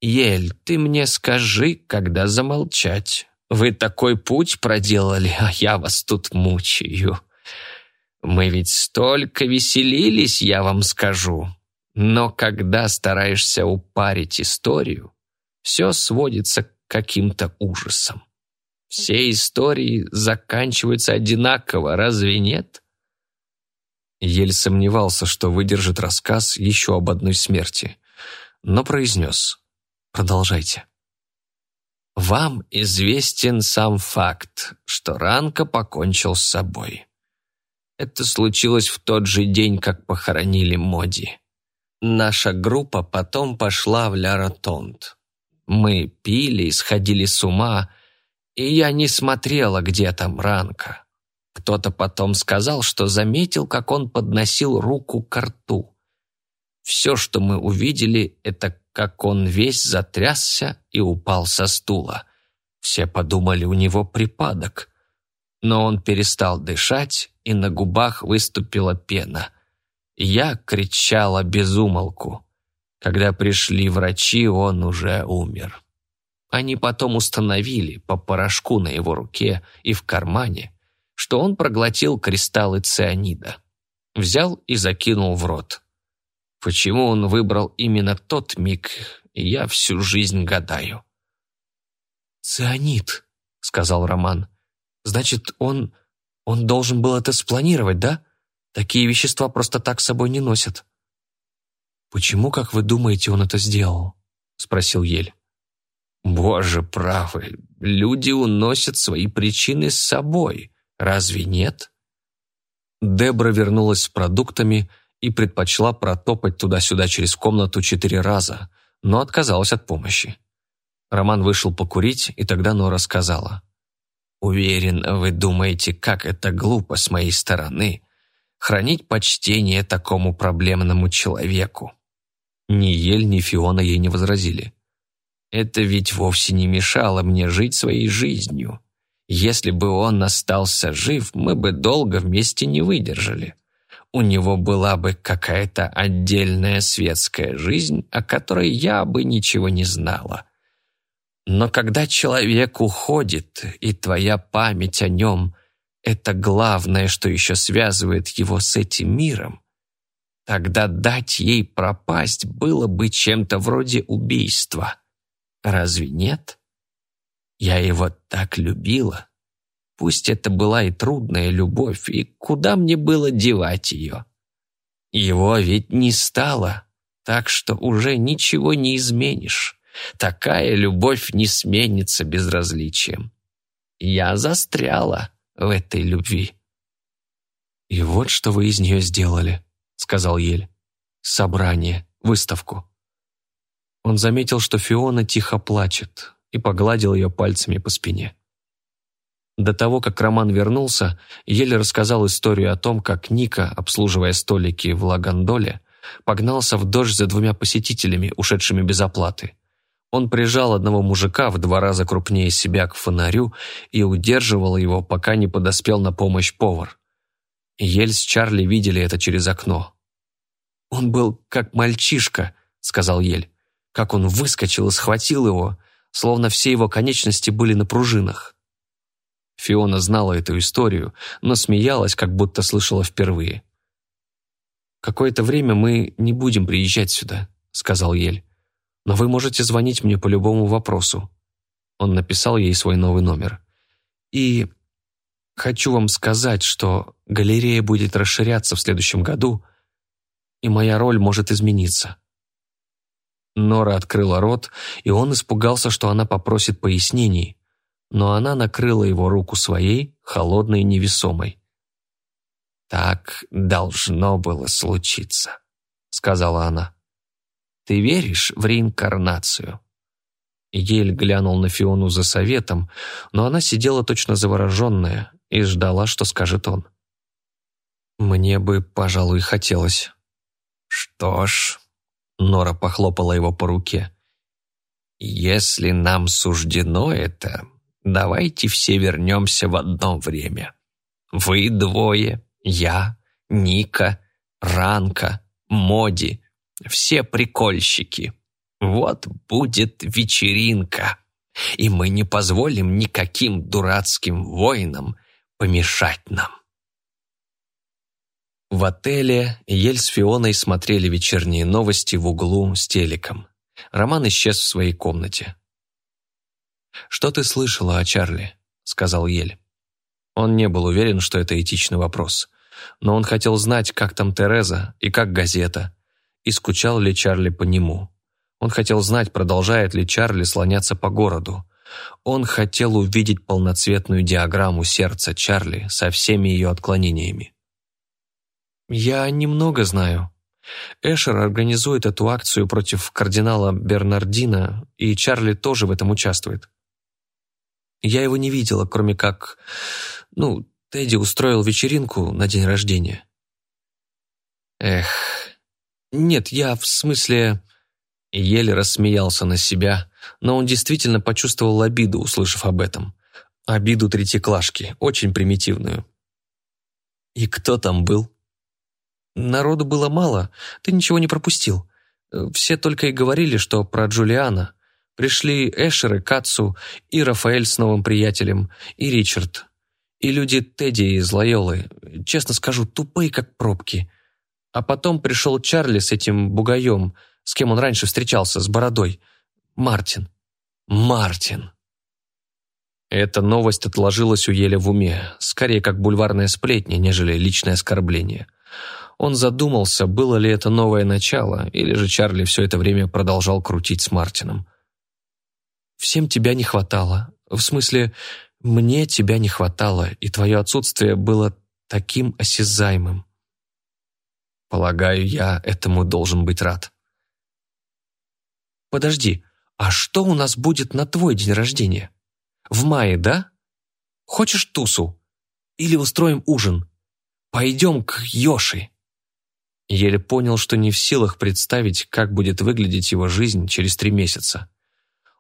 Ель, ты мне скажи, когда замолчать. Вы такой путь проделали, а я вас тут мучаю. Мы ведь столько веселились, я вам скажу. Но когда стараешься упарить историю, все сводится к каким-то ужасам. Все истории заканчиваются одинаково, разве нет? Ель сомневался, что выдержит рассказ еще об одной смерти, но произнес «Продолжайте». Вам известен сам факт, что Ранка покончил с собой. Это случилось в тот же день, как похоронили Моди. Наша группа потом пошла в Ля-Ротонд. Мы пили, сходили с ума, и я не смотрела, где там Ранка. Кто-то потом сказал, что заметил, как он подносил руку к рту. Все, что мы увидели, это как он весь затрясся и упал со стула. Все подумали, у него припадок. Но он перестал дышать, и на губах выступила пена. Я кричала без умолку. Когда пришли врачи, он уже умер. Они потом установили по порошку на его руке и в кармане, что он проглотил кристаллы цианида. Взял и закинул в рот. Почему он выбрал именно тот миг, я всю жизнь гадаю. «Цианид», — сказал Роман. «Значит, он... он должен был это спланировать, да? Такие вещества просто так с собой не носят». «Почему, как вы думаете, он это сделал?» — спросил Ель. «Боже правый, люди уносят свои причины с собой, разве нет?» Дебра вернулась с продуктами и предпочла протопать туда-сюда через комнату четыре раза, но отказалась от помощи. Роман вышел покурить, и тогда Нора сказала. «Уверен, вы думаете, как это глупо с моей стороны хранить почтение такому проблемному человеку». Ни Ель, ни Фиона ей не возразили. «Это ведь вовсе не мешало мне жить своей жизнью. Если бы он остался жив, мы бы долго вместе не выдержали у него была бы какая-то отдельная светская жизнь, о которой я бы ничего не знала. Но когда человек уходит, и твоя память о нем — это главное, что еще связывает его с этим миром, тогда дать ей пропасть было бы чем-то вроде убийства. Разве нет? Я его так любила. Пусть это была и трудная любовь, и куда мне было девать ее? Его ведь не стало, так что уже ничего не изменишь. Такая любовь не сменится безразличием. Я застряла в этой любви. «И вот что вы из нее сделали», — сказал Ель. «Собрание, выставку». Он заметил, что Фиона тихо плачет, и погладил ее пальцами по спине. До того, как Роман вернулся, еле рассказал историю о том, как Ника, обслуживая столики в Лагандоле, погнался в дождь за двумя посетителями, ушедшими без оплаты. Он прижал одного мужика в два раза крупнее себя к фонарю и удерживал его, пока не подоспел на помощь повар. Ель с Чарли видели это через окно. «Он был как мальчишка», — сказал Ель. «Как он выскочил и схватил его, словно все его конечности были на пружинах». Фиона знала эту историю, но смеялась, как будто слышала впервые. «Какое-то время мы не будем приезжать сюда», — сказал Ель. «Но вы можете звонить мне по любому вопросу». Он написал ей свой новый номер. «И хочу вам сказать, что галерея будет расширяться в следующем году, и моя роль может измениться». Нора открыла рот, и он испугался, что она попросит пояснений но она накрыла его руку своей, холодной и невесомой. «Так должно было случиться», — сказала она. «Ты веришь в реинкарнацию?» Ель глянул на Фиону за советом, но она сидела точно завороженная и ждала, что скажет он. «Мне бы, пожалуй, хотелось». «Что ж...» — Нора похлопала его по руке. «Если нам суждено это, Давайте все вернемся в одно время. Вы двое, я, Ника, Ранка, Моди, все прикольщики. Вот будет вечеринка, и мы не позволим никаким дурацким воинам помешать нам. В отеле Ель с Фионой смотрели вечерние новости в углу с телеком. Роман исчез в своей комнате. «Что ты слышала о Чарли?» — сказал Ель. Он не был уверен, что это этичный вопрос. Но он хотел знать, как там Тереза и как газета, и скучал ли Чарли по нему. Он хотел знать, продолжает ли Чарли слоняться по городу. Он хотел увидеть полноцветную диаграмму сердца Чарли со всеми ее отклонениями. «Я немного знаю. Эшер организует эту акцию против кардинала Бернардина, и Чарли тоже в этом участвует. Я его не видела, кроме как... Ну, Тедди устроил вечеринку на день рождения. Эх... Нет, я в смысле... Еле рассмеялся на себя, но он действительно почувствовал обиду, услышав об этом. Обиду третьеклашки, очень примитивную. И кто там был? Народу было мало, ты ничего не пропустил. Все только и говорили, что про Джулиана. Пришли Эшер и Кацу, и Рафаэль с новым приятелем, и Ричард. И люди Тедди из Лайолы, честно скажу, тупые как пробки. А потом пришел Чарли с этим бугаем, с кем он раньше встречался, с бородой. Мартин. Мартин. Эта новость отложилась у Еля в уме, скорее как бульварная сплетня, нежели личное оскорбление. Он задумался, было ли это новое начало, или же Чарли все это время продолжал крутить с Мартином. «Всем тебя не хватало. В смысле, мне тебя не хватало, и твое отсутствие было таким осязаемым. Полагаю, я этому должен быть рад. Подожди, а что у нас будет на твой день рождения? В мае, да? Хочешь тусу? Или устроим ужин? Пойдем к Йоши. Еле понял, что не в силах представить, как будет выглядеть его жизнь через три месяца.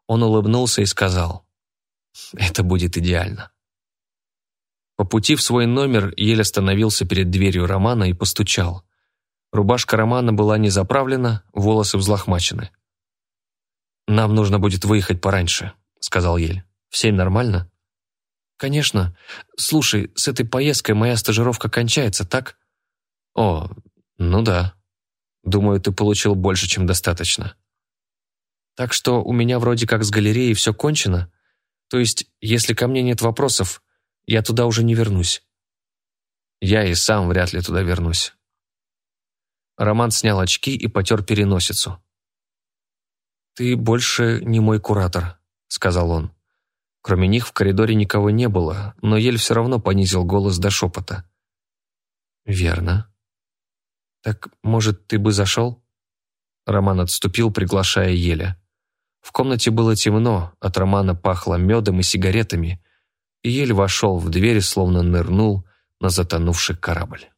Он улыбнулся и сказал, «Это будет идеально». По пути в свой номер Еле остановился перед дверью Романа и постучал. Рубашка Романа была не заправлена, волосы взлохмачены. «Нам нужно будет выехать пораньше», — сказал Ель. «В семь нормально?» «Конечно. Слушай, с этой поездкой моя стажировка кончается, так?» «О, ну да. Думаю, ты получил больше, чем достаточно». «Так что у меня вроде как с галереей все кончено? То есть, если ко мне нет вопросов, я туда уже не вернусь?» «Я и сам вряд ли туда вернусь. Роман снял очки и потер переносицу. «Ты больше не мой куратор», — сказал он. Кроме них в коридоре никого не было, но Ель все равно понизил голос до шепота. «Верно. Так, может, ты бы зашел?» Роман отступил, приглашая Еля. В комнате было темно, от Романа пахло медом и сигаретами, и Ель вошел в дверь, словно нырнул на затонувший корабль.